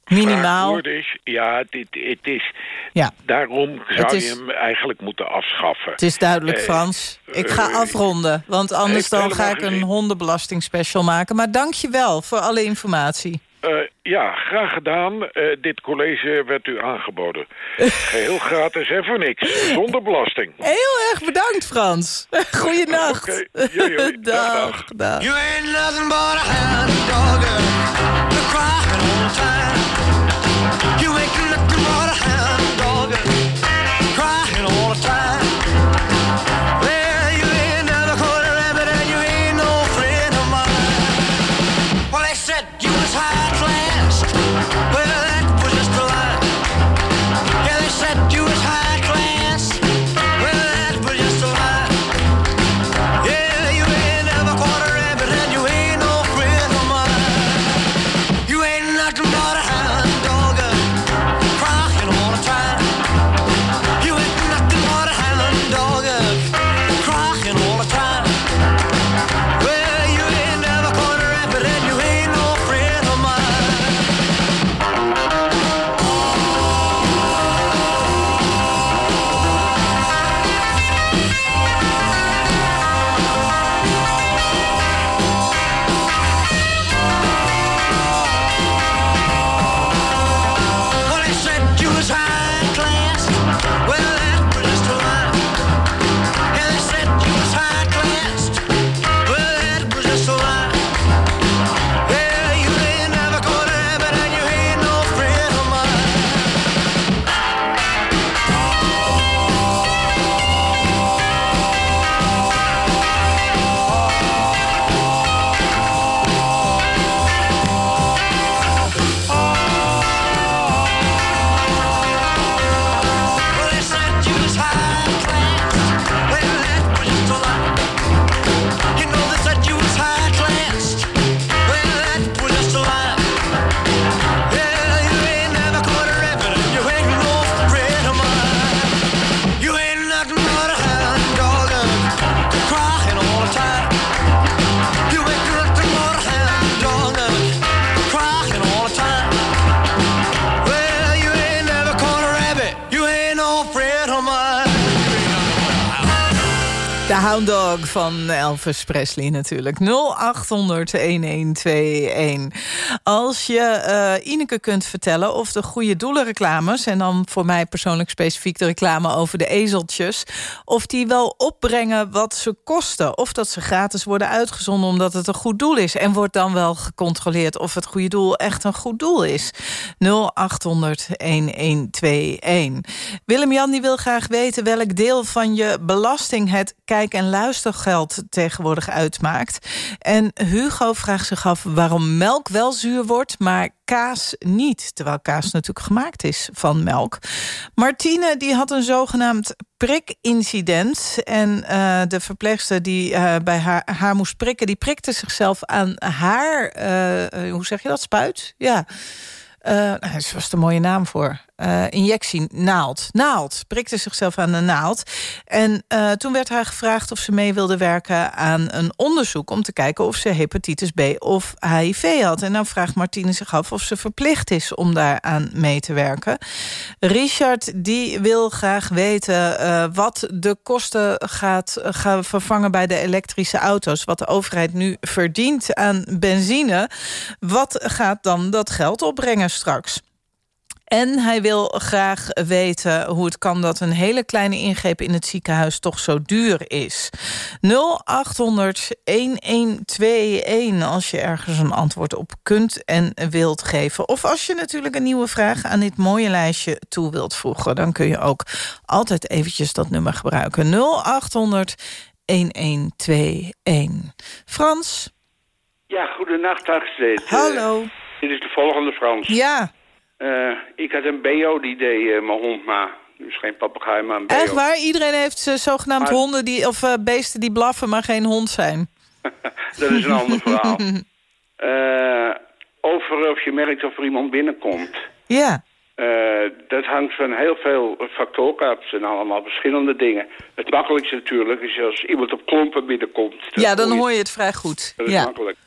Minimaal. Ja, dit, het is... Ja. Daarom zou is- je hem eigenlijk moeten afschaffen. Het is duidelijk, Eh, Frans. Ik ga eh, afronden, want anders dan ga ik een hondenbelastingspecial maken. Maar dank je wel voor alle informatie. Eh, ja, graag gedaan. Eh, dit college werd u aangeboden. Geheel gratis en voor niks. Zonder belasting. Heel erg bedankt, Frans. Goeienacht. Joi, joi. Dag, dag, dag. You ain't nothing but a hound dog, you're crying all the time. You ain't van Elvis Presley natuurlijk. 0800-1121. Als je uh, Ineke kunt vertellen of de goede doelenreclames... en dan voor mij persoonlijk specifiek de reclame over de ezeltjes... of die wel opbrengen wat ze kosten. Of dat ze gratis worden uitgezonden omdat het een goed doel is. En wordt dan wel gecontroleerd of het goede doel echt een goed doel is. 0800-1121. Willem-Jan wil graag weten welk deel van je belasting... het kijk- en luistergeld tegenwoordig uitmaakt. En Hugo vraagt zich af waarom melk wel zuur wordt... maar kaas niet, terwijl kaas natuurlijk gemaakt is van melk. Martine die had een zogenaamd prikincident. En uh, de verpleegster die uh, bij haar, haar moest prikken... die prikte zichzelf aan haar, uh, hoe zeg je dat, spuit? Ja, uh, nou, dat was een mooie naam voor. Uh, injectie, naald. Naald. Prikte zichzelf aan de naald. En uh, toen werd haar gevraagd of ze mee wilde werken aan een onderzoek... om te kijken of ze hepatitis B of HIV had. En nou vraagt Martine zich af of ze verplicht is om daaraan mee te werken. Richard die wil graag weten uh, wat de kosten gaat, gaan vervangen... bij de elektrische auto's. Wat de overheid nu verdient aan benzine. Wat gaat dan dat geld opbrengen straks? En hij wil graag weten hoe het kan dat een hele kleine ingreep in het ziekenhuis toch zo duur is. 0800-1121 als je ergens een antwoord op kunt en wilt geven. Of als je natuurlijk een nieuwe vraag aan dit mooie lijstje toe wilt voegen. Dan kun je ook altijd eventjes dat nummer gebruiken. 0800-1121. Frans? Ja, goedenacht, Astrid. Hallo. Uh, dit is de volgende Frans. Ja. Uh, ik had een BO die deed uh, mijn hond maar. Dus geen papegaai, maar een BO. Echt waar? Iedereen heeft uh, zogenaamd maar... honden die, of beesten die blaffen, maar geen hond zijn. dat is een ander verhaal. over of je merkt of er iemand binnenkomt. Ja. dat hangt van heel veel factoren af. Het zijn allemaal verschillende dingen. Het makkelijkste natuurlijk is als iemand op klompen binnenkomt. Ja, dan hoor je het vrij goed. Dat is ja. makkelijk.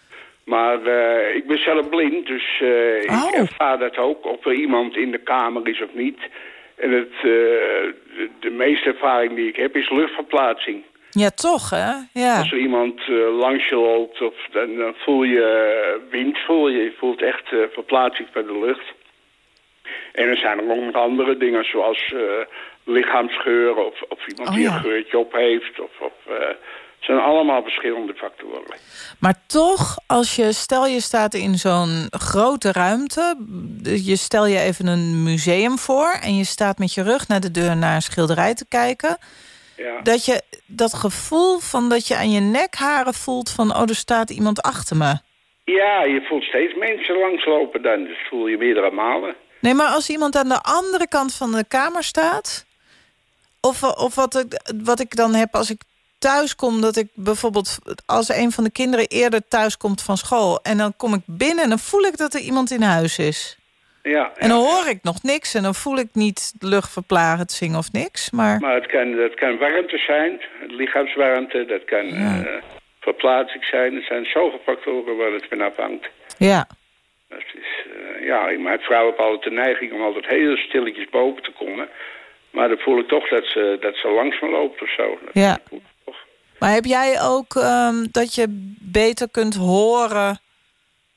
Maar uh, ik ben zelf blind, dus uh, oh. ik ervaar dat ook. Of er iemand in de kamer is of niet. En het, uh, de, de, meeste ervaring die ik heb is luchtverplaatsing. Ja, toch, hè? Ja. Als er iemand langs je loopt, of, dan, dan, voel je wind, voel je, je voelt echt verplaatsing van de lucht. En er zijn er ook nog andere dingen, zoals lichaamsgeuren... of, of iemand oh, die ja. een geurtje op heeft, of... of zijn allemaal verschillende factoren. Maar toch, als je, stel je staat in zo'n grote ruimte... je stel je even een museum voor... en je staat met je rug naar de deur naar een schilderij te kijken... Ja. dat je dat gevoel van dat je aan je nekharen voelt... van oh, er staat iemand achter me. Ja, je voelt steeds mensen langslopen dan. Dus voel je meerdere malen. Nee, maar als iemand aan de andere kant van de kamer staat... of, of wat, ik, wat ik dan heb als ik thuis kom dat ik bijvoorbeeld... als een van de kinderen eerder thuis komt van school... en dan kom ik binnen en dan voel ik dat er iemand in huis is. Ja, en dan ja, hoor ik nog niks en dan voel ik niet luchtverplagend of niks. Maar, maar het kan, dat kan warmte zijn, lichaamswarmte, dat kan ja. uh, verplaatsing zijn. Er zijn zoveel factoren waar het van afhangt. Ja. Dat is, uh, ja, mijn vrouw heeft altijd de neiging om altijd heel stilletjes boven te komen... Maar dan voel ik toch dat ze, dat ze langs me loopt of zo. Dat ja. Maar heb jij ook um, dat je beter kunt horen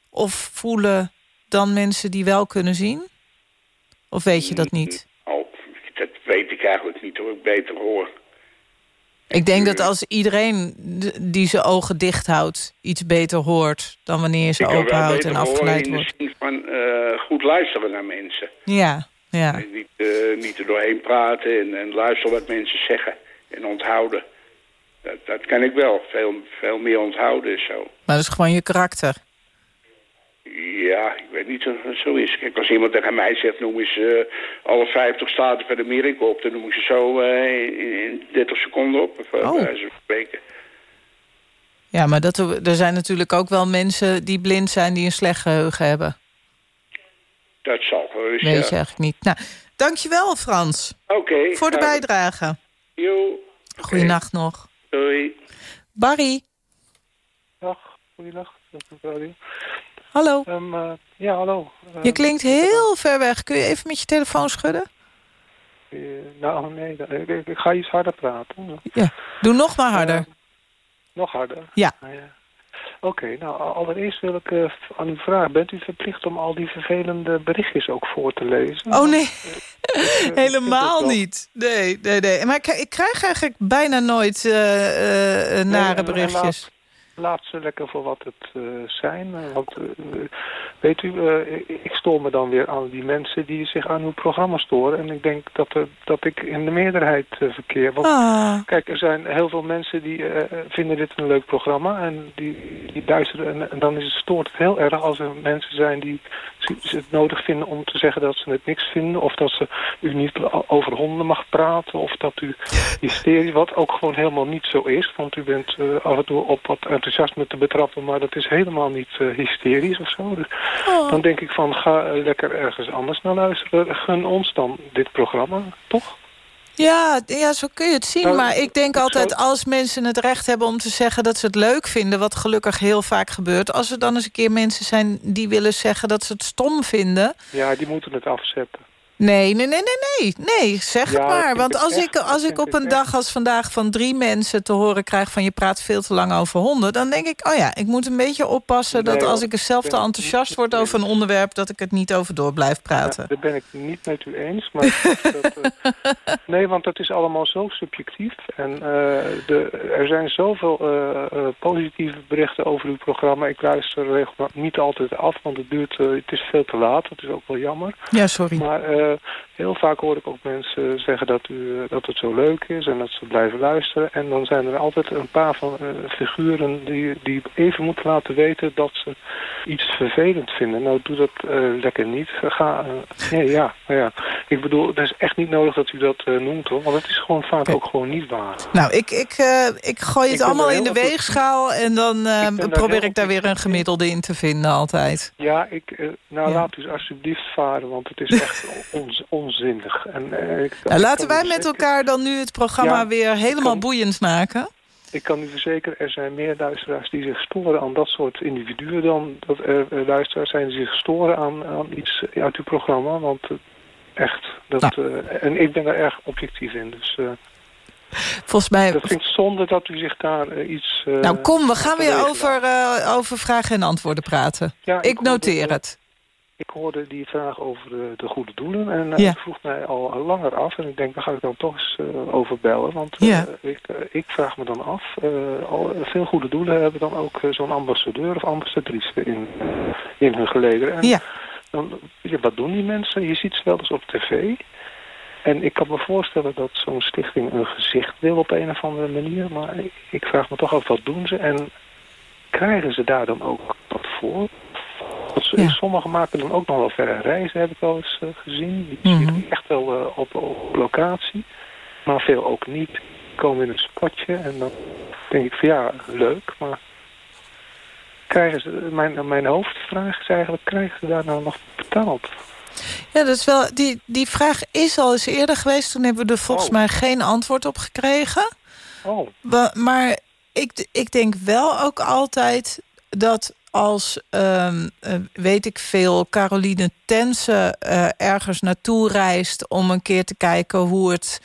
of voelen dan mensen die wel kunnen zien? Of weet je dat niet? Oh, dat weet ik eigenlijk niet hoe ik beter hoor. Ik denk dat als iedereen die zijn ogen dicht houdt... iets beter hoort dan wanneer je ze open houdt en afgeleid wordt. Ik van uh, goed luisteren naar mensen. Ja, ja. En niet, uh, niet er doorheen praten en, en luisteren wat mensen zeggen en onthouden. Dat, dat kan ik wel. Veel, veel meer onthouden zo. Maar dat is gewoon je karakter. Ja, ik weet niet of het zo is. Kijk, als iemand tegen mij zegt, noem eens uh, alle 50 staten van Amerika op... dan noem ik ze zo uh, in, in 30 seconden op. Of, uh, oh. spreken. Ja, maar dat, er zijn natuurlijk ook wel mensen die blind zijn... die een slecht geheugen hebben. Dat zal wel eens, Weet ja. je eigenlijk niet. Nou, dankjewel Frans. Oké. Okay, voor de nou, bijdrage. Jo. Okay. Goeienacht nog. Doei. Barry. Dag. Radio. Hallo. Um, uh, ja, hallo. Je klinkt heel ver weg. Kun je even met je telefoon schudden? Eh, nou, nee, ik, ik, ik ga iets harder praten. Ja. Doe nog maar harder. Eh, nog harder? Ja. Nou ja. Oké, nou allereerst wil ik eh, aan u vragen... bent u verplicht om al die vervelende berichtjes ook voor te lezen? Oh nee, vind helemaal het wel- niet. Nee, nee, nee. Maar ik, ik krijg eigenlijk bijna nooit eh, eh, eh, Nee, nare berichtjes. Laat, ze lekker voor wat het eh, zijn. eh, Want eh, weet u, ik- stoor me dan weer aan die mensen die zich aan uw programma storen. En ik denk dat, er, dat ik in de meerderheid verkeer. Want Ah. kijk, er zijn heel veel mensen die eh, vinden dit een leuk programma. En die, die luisteren. En, en dan is het, stoort het heel erg als er mensen zijn die het nodig vinden om te zeggen dat ze het niks vinden. Of dat ze u niet over honden mag praten. Of dat u hysterisch, wat ook gewoon helemaal niet zo is. Want u bent eh, af en toe op wat enthousiasme te betrappen. Maar dat is helemaal niet eh, hysterisch of zo. Dus dan denk ik van ga eh, lekker ergens anders naar luisteren. Gun ons dan dit programma, toch? Ja, ja, zo kun je het zien. Nou, maar ik denk altijd, als mensen het recht hebben om te zeggen dat ze het leuk vinden... wat gelukkig heel vaak gebeurt... als er dan eens een keer mensen zijn die willen zeggen dat ze het stom vinden... Ja, die moeten het afzetten. Nee, nee, nee, nee, nee. Nee, zeg Ja, het maar. Want als echt, ik, als ik op een dag als vandaag van drie mensen te horen krijg... van je praat veel te lang over honden... dan denk ik, oh ja, ik moet een beetje oppassen... dat Nee, als ik zelf te enthousiast word over een onderwerp... dat ik het niet over door blijf praten. Ja, daar ben ik niet met u eens. Maar dat, nee, want dat is allemaal zo subjectief. En eh, de, er zijn zoveel eh, eh, positieve berichten over uw programma. Ik luister regelmatig niet altijd af, want het, duurt, het is veel te laat. Dat is ook wel jammer. Ja, sorry. Maar heel vaak hoor ik ook mensen zeggen dat, u, eh, dat het zo leuk is en dat ze blijven luisteren. En dan zijn er altijd een paar van eh, figuren die, die even moeten laten weten dat ze iets vervelend vinden. Nou, doe dat eh, lekker niet. Ga, eh, nee, ja, nou ja. Ik bedoel, het is echt niet nodig dat u dat eh, noemt hoor, want het is gewoon vaak ook gewoon niet waar. Nou, ik, ik, eh, ik gooi het Ik allemaal in de weegschaal... en dan eh, probeer ik daar weer een gemiddelde in te vinden altijd. Ja, ik, eh, nou laat u alsjeblieft varen, want het is echt ons, onzinnig. En, eh, laten wij met elkaar dan nu het programma Ja, weer helemaal kan- boeiend maken? Ik kan u verzekeren, er zijn meer luisteraars die zich storen aan dat soort individuen dan dat er eh, luisteraars zijn die zich storen aan, aan iets uit uw programma. Want eh, echt, dat, Nou. en ik ben daar erg objectief in. Dus Volgens mij... dat vind ik zonde dat u zich daar iets... Nou, kom, we gaan weer over, over vragen en antwoorden praten. Ja, ik noteer het. Ik hoorde die vraag over de, de goede doelen en eh, Ja. ik vroeg mij al langer af. En ik denk, daar ga ik dan toch eens eh, over bellen. Want eh, Ja. ik, eh, ik vraag me dan af, eh, al, veel goede doelen hebben dan ook eh, zo'n ambassadeur of ambassadrice in, in hun geleden. En Ja. dan, wat doen die mensen? Je ziet ze wel eens op tv. En ik kan me voorstellen dat zo'n stichting een gezicht wil op een of andere manier. Maar ik, ik vraag me toch af, wat doen ze? En krijgen ze daar dan ook wat voor? Ze- Ja. Sommigen maken dan ook nog wel verre reizen, heb ik wel eens eh, gezien. Die Mhm. zitten echt wel eh, op, op locatie. Maar veel ook niet. Komen in een spotje en dan denk ik van ja, leuk. Maar krijgen ze, mijn, mijn hoofdvraag is eigenlijk, krijgen ze daar nou nog betaald? Ja, dat is wel, die, die vraag is al eens eerder geweest. Toen hebben we er volgens Oh. mij geen antwoord op gekregen. Oh, Maar ik, ik denk wel ook altijd dat als, ehm, eh, weet ik veel, Caroline Tense eh, ergens naartoe reist... om een keer te kijken hoe het,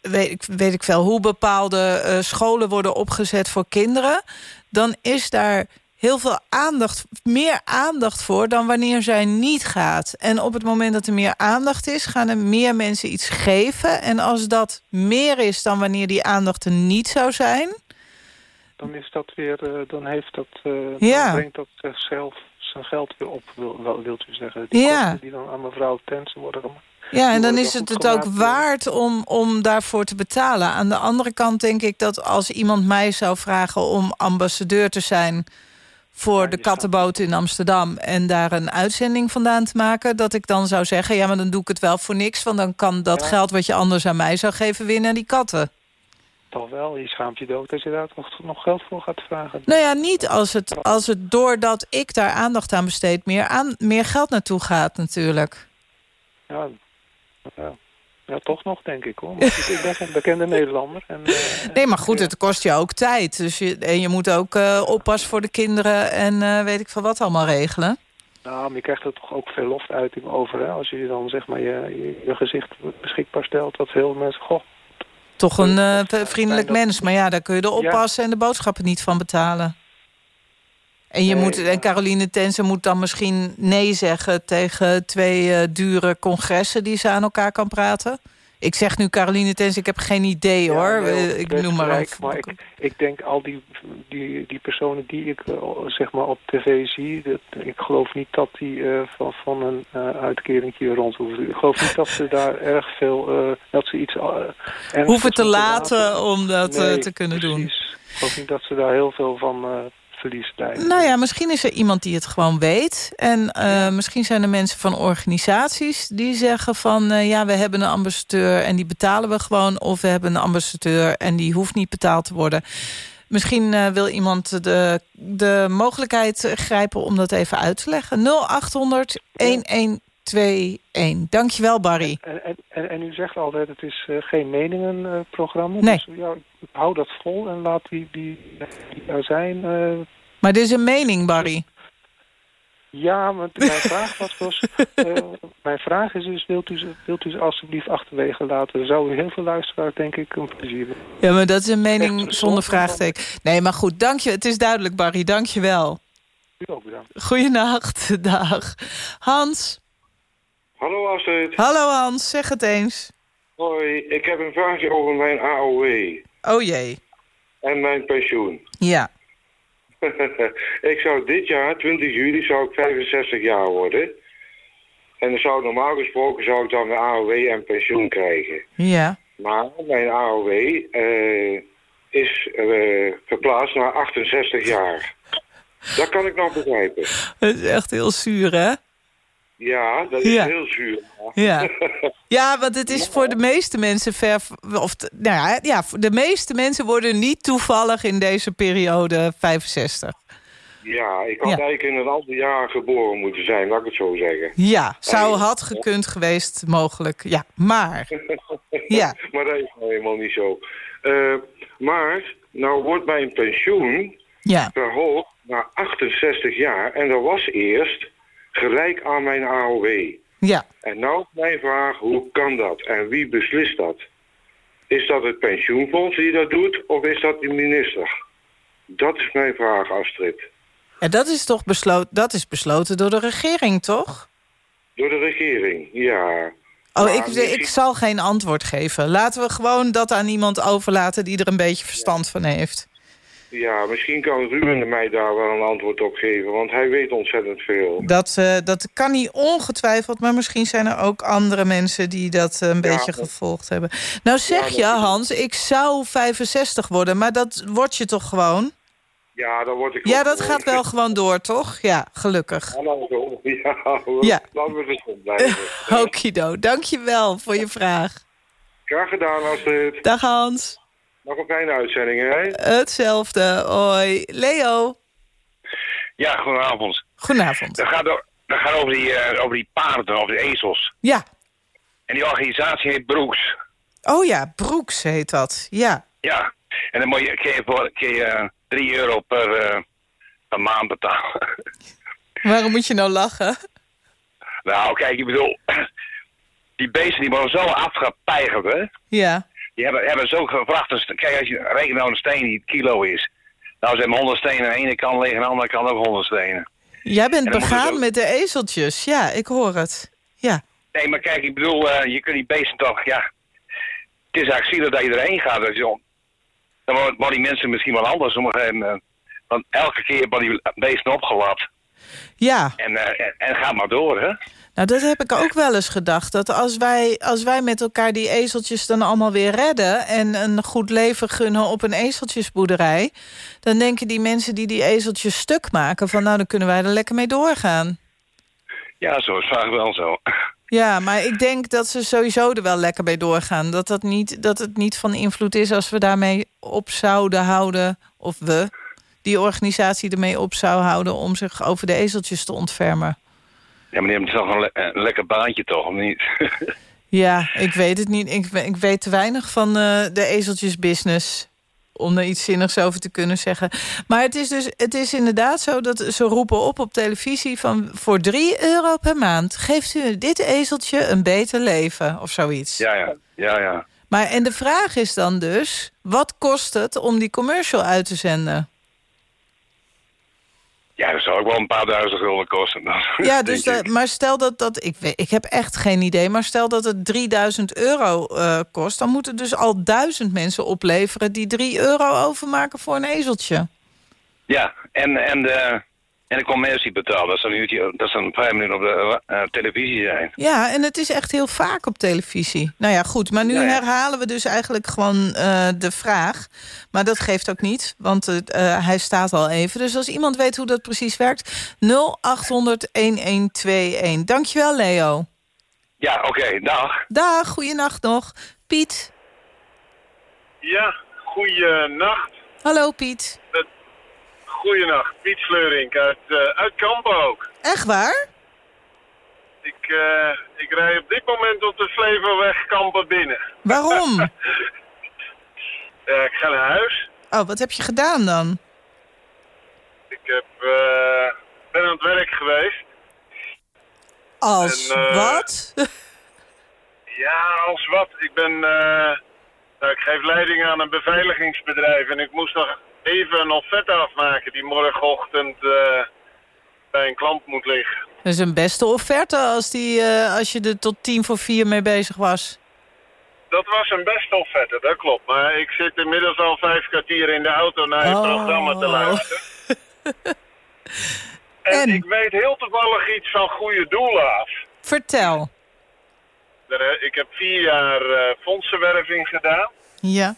weet ik, veel... hoe bepaalde eh, scholen worden opgezet voor kinderen... dan is daar heel veel aandacht, meer aandacht voor dan wanneer zij niet gaat. En op het moment dat er meer aandacht is, gaan er meer mensen iets geven. En als dat meer is dan wanneer die aandacht er niet zou zijn... dan is dat weer, eh, dan heeft dat, eh, Ja. dan brengt dat zichzelf zijn geld weer op, wil, wilt u zeggen. Die Ja. kosten die dan aan mevrouw Tensen worden gemaakt. Ja, en dan is het het ook waard om, om daarvoor te betalen. Aan de andere kant denk ik dat als iemand mij zou vragen... om ambassadeur te zijn voor de kattenboot in Amsterdam... en daar een uitzending vandaan te maken... dat ik dan zou zeggen, ja, maar dan doe ik het wel voor niks... want dan kan dat Ja. geld wat je anders aan mij zou geven... weer naar die katten. Toch wel, je schaamt je dood als je daar nog, nog geld voor gaat vragen. Nou ja, niet als het, als het doordat ik daar aandacht aan besteed... meer, aan, meer geld naartoe gaat natuurlijk. Ja, ja, ja, toch nog, denk ik hoor. Ik ben een bekende Nederlander. En, eh, Nee, maar goed, het kost je ook tijd. Dus je, en je moet ook eh, oppas voor de kinderen en eh, weet ik veel wat allemaal regelen. Nou, maar je krijgt er toch ook veel loftuiting over, hè? Als je dan zeg maar je, je, je gezicht beschikbaar stelt, dat veel mensen... Goh, Toch een eh, vriendelijk dat- mens, maar ja, daar kun je de oppassen en de boodschappen niet van betalen. En, je Nee, moet, en Caroline Tense moet dan misschien nee zeggen tegen twee eh, dure congressen die ze aan elkaar kan praten. Ik zeg nu Caroline Tense, ik heb geen idee hoor. nee, ik noem maar gelijk, Maar ik, ik denk al die, die, die personen die ik eh, zeg maar op tv zie... Dat, ik geloof niet dat die eh, van, van een eh uitkeringje rond hoeven. Ik geloof niet dat ze daar erg veel... dat ze iets hoeven te laten om dat Nee, te kunnen doen. Ik geloof niet dat ze daar heel veel van verlies. Nou ja, misschien is er iemand die het gewoon weet. En eh, misschien zijn er mensen van organisaties die zeggen van... eh, ja, we hebben een ambassadeur en die betalen we gewoon... of we hebben een ambassadeur en die hoeft niet betaald te worden. Misschien eh, wil iemand de, de mogelijkheid grijpen om dat even uit te leggen. 0800 1121. Dankjewel, Barry. En, en, en, en u zegt altijd, het is geen meningenprogramma. Nee. Dus ja, hou dat vol en laat die, die, die daar zijn. Maar dit is een mening, Barry. ja, maar mijn vraag was, was eh, mijn vraag is dus, wilt u, ze, wilt u ze alsjeblieft achterwege laten? Zou u heel veel luisteraars, denk ik, een plezier. Ja, maar dat is een mening Echt zonder vraagteken. Nee, maar goed, dank je. Het is duidelijk, Barry. Dank je wel. U ook bedankt. Goeienacht, dag. Hans. Hallo Astrid. Hallo Hans, zeg het eens. Hoi, ik heb een vraagje over mijn AOW Oh jee. en mijn pensioen. Ja. ik zou dit jaar, 20 juli, zou ik 65 jaar worden. En dan zou normaal gesproken zou ik dan een AOW en pensioen krijgen. Ja. Maar mijn AOW eh, is eh, verplaatst naar 68 jaar. Dat kan ik nog begrijpen. Dat is echt heel zuur, hè? Ja, dat is Ja. heel zuur. Ja. Ja, want het is voor de meeste mensen ver... Of, nou ja, ja, de meeste mensen worden niet toevallig in deze periode 65. Ja, ik had Ja. eigenlijk in een ander jaar geboren moeten zijn, laat ik het zo zeggen. Ja, zou had gekund geweest, mogelijk. Ja, maar... Ja. maar dat is nou helemaal niet zo. Eh, maar, nou wordt mijn pensioen Ja. verhoogd naar 68 jaar. En dat was eerst gelijk aan mijn AOW. Ja. En nou is mijn vraag, hoe kan dat? En wie beslist dat? Is dat het pensioenfonds die dat doet, of is dat de minister? Dat is mijn vraag, Astrid. En dat is toch besloten, dat is besloten door de regering, toch? Door de regering, ja. Oh, ik, ik zal geen antwoord geven. Laten we gewoon dat aan iemand overlaten die er een beetje verstand van heeft. Ja, misschien kan Ruben mij daar wel een antwoord op geven, want hij weet ontzettend veel. Dat, eh, dat kan niet ongetwijfeld, maar misschien zijn er ook andere mensen die dat eh, een beetje gevolgd hebben. Nou zeg dat- je, Hans, ik zou 65 worden, maar dat word je toch gewoon? Ja, dan word ik Ja, dat gewoon- gaat wel gewoon door, toch? Ja, gelukkig. Ja, ja, Ja. laten we gezond blijven. Okido, dank je wel voor je vraag. Graag gedaan, Astrid. Dag Hans. Nog een fijne uitzending, hè? Hetzelfde, hoi. Leo. Ja, goedenavond. Goedenavond. Dat gaat, dat gaat over, die, eh, over die paarden, over de ezels. Ja. En die organisatie heet Broeks. Oh ja, Broeks heet dat. Ja. Ja. En dan moet je, kun je, voor, kun je eh, 3 euro per, eh, per maand betalen. Waarom moet je nou lachen? nou, kijk, ik bedoel... Die beesten die worden zo afgepeigerd, hè. Ja. Die hebben, hebben zo gevraagd. een st- Kijk, als je rekent nou een steen die het kilo is. Nou, ze hebben 100 stenen aan de ene kant liggen, aan de andere kant ook 100 stenen. Jij bent begaan met de ezeltjes. Ja, ik hoor het. Ja. Nee, maar kijk, ik bedoel, eh, je kunt die beesten toch, ja... Het is eigenlijk zielig dat je erheen gaat. Dat je, dan worden die mensen misschien wel anders. Sommigen, eh, want elke keer worden die beesten opgelapt. Ja. En, eh, en, en ga maar door, hè. Nou, dat heb ik ook wel eens gedacht. Dat als wij, als wij met elkaar die ezeltjes dan allemaal weer redden... en een goed leven gunnen op een ezeltjesboerderij... dan denken die mensen die die ezeltjes stuk maken... van nou, dan kunnen wij er lekker mee doorgaan. Ja, zo is vaak wel zo. Ja, maar ik denk dat ze sowieso er wel lekker mee doorgaan. Dat, dat, niet, dat het niet van invloed is als we daarmee op zouden houden... of we, die organisatie ermee op zou houden... om zich over de ezeltjes te ontfermen. Ja, maar die hebben toch een, le- een lekker baantje toch, of niet? Ja, ik weet het niet. Ik, ik weet te weinig van eh, de ezeltjesbusiness. om er iets zinnigs over te kunnen zeggen. Maar het is dus het is inderdaad zo dat ze roepen op op televisie... van voor 3 euro per maand geeft u dit ezeltje een beter leven of zoiets. Ja, ja, ja, ja. Maar en de vraag is dan dus, wat kost het om die commercial uit te zenden? Ja, dat zou ook wel een paar duizend gulden kosten. Dan, Ja, dus dat, maar stel dat dat... Ik, weet, ik heb echt geen idee, maar stel dat het 3000 euro eh, kost... dan moeten dus al duizend mensen opleveren... die 3 euro overmaken voor een ezeltje. Ja, en, en, de, en de commercie betaalt. Dat is een, uurtje, dat een vijf minuten op de eh, televisie zijn. Ja, en het is echt heel vaak op televisie. Nou ja, goed, maar nu Ja, ja. herhalen we dus eigenlijk gewoon eh, de vraag. Maar dat geeft ook niet, want het, eh, hij staat al even. Dus als iemand weet hoe dat precies werkt... 0800-1121. Dankjewel, Leo. Ja, oké, dag. Dag, goeienacht nog. Piet. Ja, goeienacht. Hallo, Piet. Goeienacht. Piet Sleuring uit, eh, uit Kampen ook. Echt waar? Ik, eh, ik rij op dit moment op de Flevoweg Kampen binnen. Waarom? Ja, ik ga naar huis. Oh, wat heb je gedaan dan? Ik heb, eh, ben aan het werk geweest. Als En, wat? Ja, als wat. Ik ben, eh, nou, ik geef leiding aan een beveiligingsbedrijf en ik moest nog even een offerte afmaken die morgenochtend eh, bij een klant moet liggen. Dat is een beste offerte als, die, eh, als je er tot tien voor vier mee bezig was. Dat was een best offerte, dat klopt. Maar ik zit inmiddels al vijf kwartier in de auto naar je Oh. programma te luisteren. en, ik weet heel toevallig iets van goede doelen af. Vertel. Er, eh, Ik heb vier jaar fondsenwerving gedaan Ja.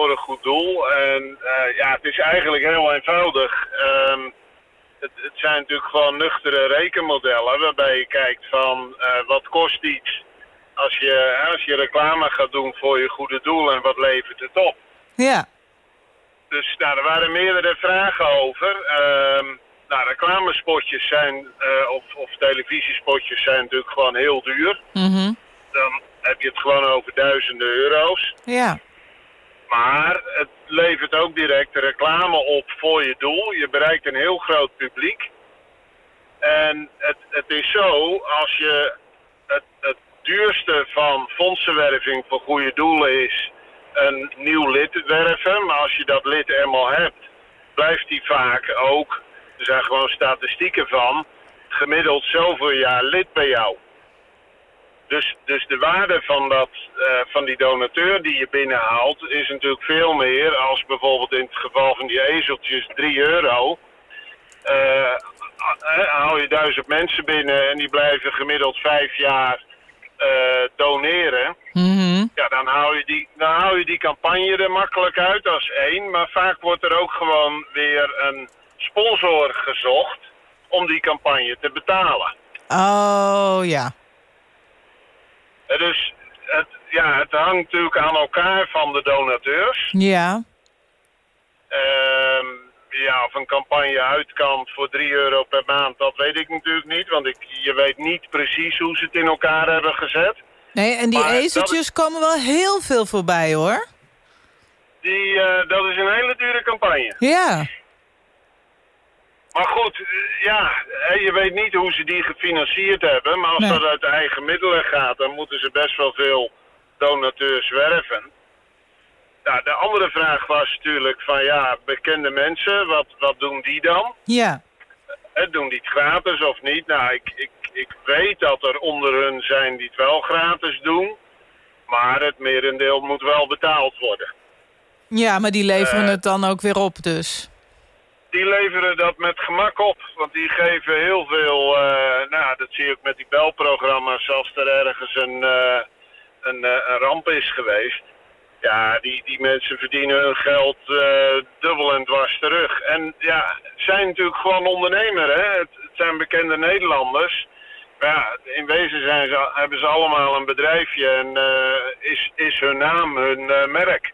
Voor een goed doel. En eh, ja, het is eigenlijk heel eenvoudig. Ehm, het, het zijn natuurlijk gewoon nuchtere rekenmodellen waarbij je kijkt van eh, wat kost iets als je, als je reclame gaat doen voor je goede doel en wat levert het op. Ja. Dus nou, er waren meerdere vragen over. Ehm, nou, reclamespotjes zijn, eh, of, of televisiespotjes zijn natuurlijk gewoon heel duur. Mhm. Dan heb je het gewoon over duizenden euro's. Ja. Maar het levert ook direct reclame op voor je doel. Je bereikt een heel groot publiek. En het, het is zo, als je het, het duurste van fondsenwerving voor goede doelen is een nieuw lid werven. Maar als je dat lid eenmaal hebt, blijft die vaak ook, er zijn gewoon statistieken van, gemiddeld zoveel jaar lid bij jou. Dus, dus de waarde van, dat, eh, van die donateur die je binnenhaalt is natuurlijk veel meer als bijvoorbeeld in het geval van die ezeltjes 3 euro. Eh, haal je duizend mensen binnen en die blijven gemiddeld vijf jaar doneren. Mhm. Ja, dan hou, je die, dan hou je die campagne er makkelijk uit als één. Maar vaak wordt er ook gewoon weer een sponsor gezocht om die campagne te betalen. Oh, ja. Dus het, ja, het hangt natuurlijk aan elkaar van de donateurs. Ja. Ehm, ja, of een campagne uit kan voor 3 euro per maand, dat weet ik natuurlijk niet. Want ik, je weet niet precies hoe ze het in elkaar hebben gezet. Nee, en die ezeltjes komen wel heel veel voorbij, hoor. Die, eh, dat is een hele dure campagne. Ja. Maar goed, eh, ja, je weet niet hoe ze die gefinancierd hebben. Maar als Nee. dat uit eigen middelen gaat, dan moeten ze best wel veel donateurs werven. Nou, de andere vraag was natuurlijk van ja, bekende mensen, wat, wat doen die dan? Ja. Eh, doen die het gratis of niet? Nou, ik, ik, ik weet dat er onder hun zijn die het wel gratis doen. Maar het merendeel moet wel betaald worden. Ja, maar die leveren Eh. het dan ook weer op, dus. Die leveren dat met gemak op. Want die geven heel veel... eh, nou, dat zie je ook met die belprogramma's. Als er ergens een, eh, een, eh, een ramp is geweest. Ja, die, die mensen verdienen hun geld dubbel en dwars terug. En ja, zijn natuurlijk gewoon ondernemer, hè. Het, zijn bekende Nederlanders. Maar ja, in wezen zijn ze, hebben ze allemaal een bedrijfje en is, is hun naam hun merk.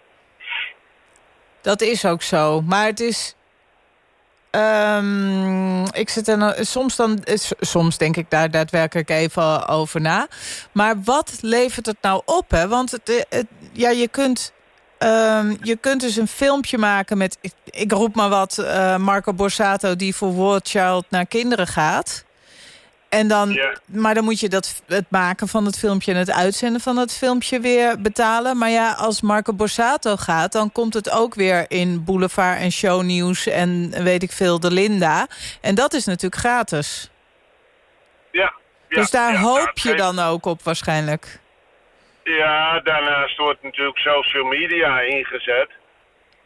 Dat is ook zo. Maar het is... Ehm, ik zit er soms dan, is- soms denk ik daar daadwerkelijk even over na. Maar wat levert het nou op? Hè? Want het, eh, ja, je kunt ehm, je kunt dus een filmpje maken met... Ik, ik roep maar wat, eh, Marco Borsato... die voor World Child naar kinderen gaat. En dan, Maar dan moet je dat, het maken van het filmpje... en het uitzenden van het filmpje weer betalen. Maar ja, als Marco Borsato gaat... dan komt het ook weer in Boulevard en Shownieuws... en weet ik veel, de Linda. En dat is natuurlijk gratis. Ja. ja dus daar ja, hoop nou, je dan ook op waarschijnlijk. Ja, daarnaast wordt natuurlijk social media ingezet.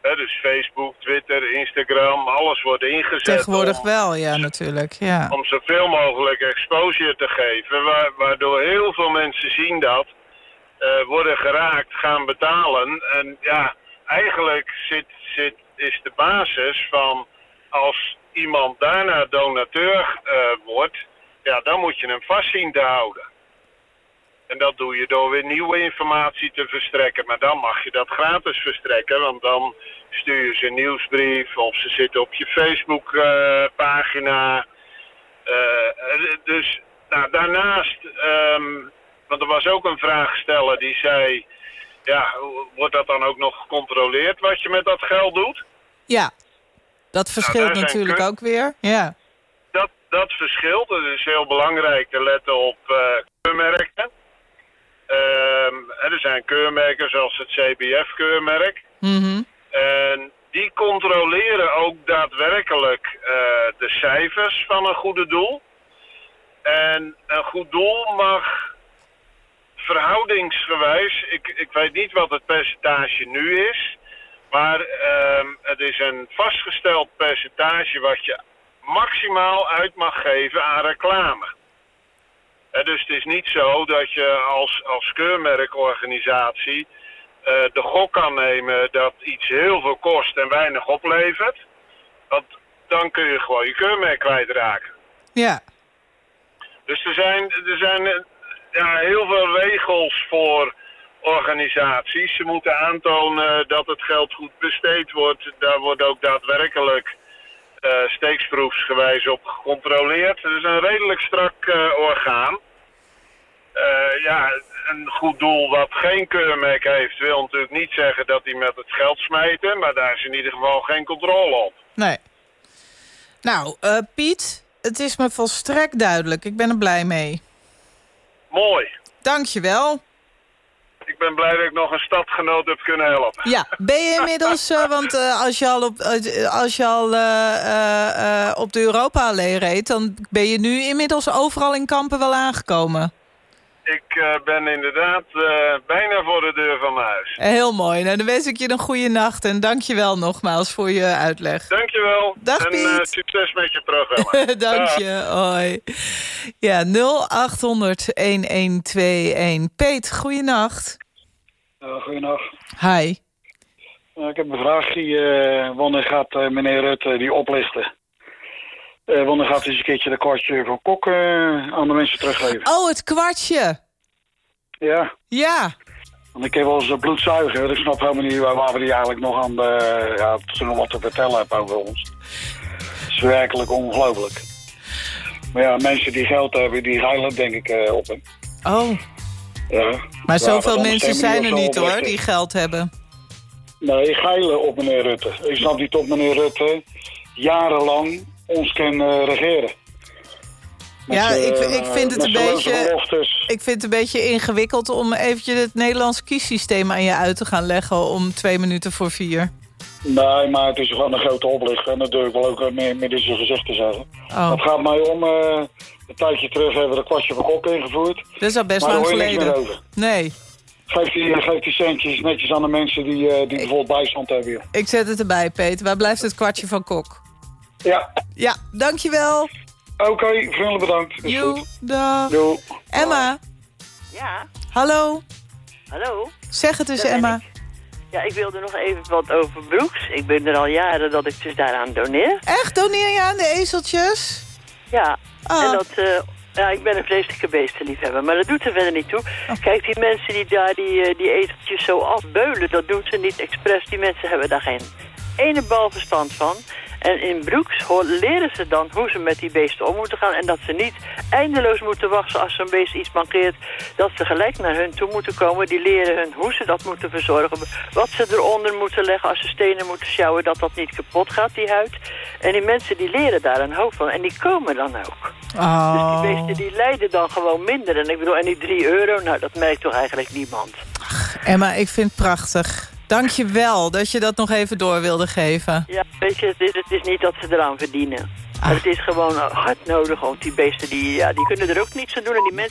Dus Facebook, Twitter, Instagram, alles wordt ingezet Tegenwoordig om, wel, ja, natuurlijk. Ja. om zoveel mogelijk exposure te geven. wa- waardoor heel veel mensen zien dat, eh, worden geraakt, gaan betalen. En ja, eigenlijk zit, zit, is de basis van als iemand daarna donateur eh, wordt, ja, dan moet je hem vast zien te houden. En dat doe je door weer nieuwe informatie te verstrekken. Maar dan mag je dat gratis verstrekken. Want dan stuur je ze een nieuwsbrief of ze zitten op je Facebook-pagina. dus nou, daarnaast, ehm, want er was ook een vraagsteller die zei... Ja, wordt dat dan ook nog gecontroleerd wat je met dat geld doet? Ja, dat verschilt daar zijn natuurlijk kun- ook weer. Ja. Dat, dat verschilt. Het is heel belangrijk te letten op eh, keurmerken. Ehm, er zijn keurmerken zoals het CBF-keurmerk. Mhm. En die controleren ook daadwerkelijk eh, de cijfers van een goede doel. En een goed doel mag verhoudingsgewijs, ik, ik weet niet wat het percentage nu is, maar ehm, het is een vastgesteld percentage wat je maximaal uit mag geven aan reclame. Dus het is niet zo dat je als, als keurmerkorganisatie eh, de gok kan nemen dat iets heel veel kost en weinig oplevert. Want dan kun je gewoon je keurmerk kwijtraken. Ja. Dus er zijn, er zijn ja, heel veel regels voor organisaties. Ze moeten aantonen dat het geld goed besteed wordt. Daar wordt ook daadwerkelijk eh steeksproefsgewijs op gecontroleerd. Het is een redelijk strak eh, orgaan. Eh, ja, een goed doel wat geen keurmerk heeft wil natuurlijk niet zeggen dat hij met het geld smijten. Maar daar is in ieder geval geen controle op. Nee. Nou, Piet, het is me volstrekt duidelijk. Ik ben er blij mee. Mooi. Dank je wel. Ik ben blij dat ik nog een stadgenoot heb kunnen helpen. Ja, ben je inmiddels, eh, want eh, als je al, op, eh, als je al op de Europa-allee reed... dan ben je nu inmiddels overal in Kampen wel aangekomen. Ik eh, ben inderdaad eh, bijna voor de deur van mijn huis. Heel mooi. Nou, dan wens ik je een goede nacht en dank je wel nogmaals voor je uitleg. Dankjewel. Dag, en Piet. eh, succes met je programma. Dank Dag. je. Hoi. Ja, 0800-1121. Peet, goeienacht. Uh, goedenacht. Hi. Uh, ik heb een vraagje. eh, wanneer gaat eh, meneer Rutte die oplichten? Eh, wanneer gaat hij eens een keertje de kwartje van Kok eh, aan de mensen teruggeven? Oh, het kwartje. Ja, Ja. want ik heb wel eens eh, bloed zuigen. Dus ik snap helemaal niet waar, waar we die eigenlijk nog aan de, ja, nog wat te vertellen hebben over ons. Het is werkelijk ongelooflijk. Maar ja, mensen die geld hebben, die ruilen denk ik eh, op hem. Oh, Ja. maar zoveel want mensen zijn er niet hoor, die geld hebben. Nee, geilen op meneer Rutte. Ik snap niet dat meneer Rutte jarenlang ons kan eh, regeren. Met Ja, ik, eh, ik vind het een beetje... Ik vind het een beetje ingewikkeld om eventjes het Nederlands kiessysteem aan je uit te gaan leggen om twee minuten voor vier. Nee, maar het is gewoon een grote oplichter. En dat durf ik wel ook eh, meer midden in zijn gezicht te zeggen. Oh. Het gaat mij om, een tijdje terug hebben we de kwartje van kop ingevoerd. Dat is al best lang geleden. meer. Nee, Geef die, geef die centjes netjes aan de mensen die, die bijvoorbeeld bijstand hebben. ik zet het erbij, Peter. Waar blijft het kwartje van Kok? Ja. Ja, dankjewel. Oké, vriendelijk bedankt. Joe, dag. Doei. Emma, Ja, hallo. hallo. Zeg het eens, Daar Emma. Ja, ik wilde nog even wat over Broeks. Ik ben er al jaren dat ik dus daaraan doneer. Echt, doneer je aan de ezeltjes? Ja, Ah. en dat... eh, ja, ik ben een vreselijke beestenliefhebber, maar dat doet er verder niet toe. Oh. Kijk, die mensen die daar die, eh, die ezeltjes zo afbeulen, dat doen ze niet expres. Die mensen hebben daar geen ene bal verstand van. En in Broeks leren ze dan hoe ze met die beesten om moeten gaan. En dat ze niet eindeloos moeten wachten als zo'n beest iets mankeert. Dat ze gelijk naar hun toe moeten komen. Die leren hun hoe ze dat moeten verzorgen. Wat ze eronder moeten leggen als ze stenen moeten sjouwen. Dat dat niet kapot gaat, die huid. En die mensen die leren daar een hoop van. En die komen dan ook. Oh. Dus die beesten die lijden dan gewoon minder. En ik bedoel, en die 3 euro, nou dat merkt toch eigenlijk niemand. Emma, ik vind het prachtig. Dank je wel dat je dat nog even door wilde geven. Ja, weet je, het is, het is niet dat ze eraan verdienen. Maar het is gewoon hard nodig, want die beesten die, ja, die kunnen er ook niets aan doen. En die mensen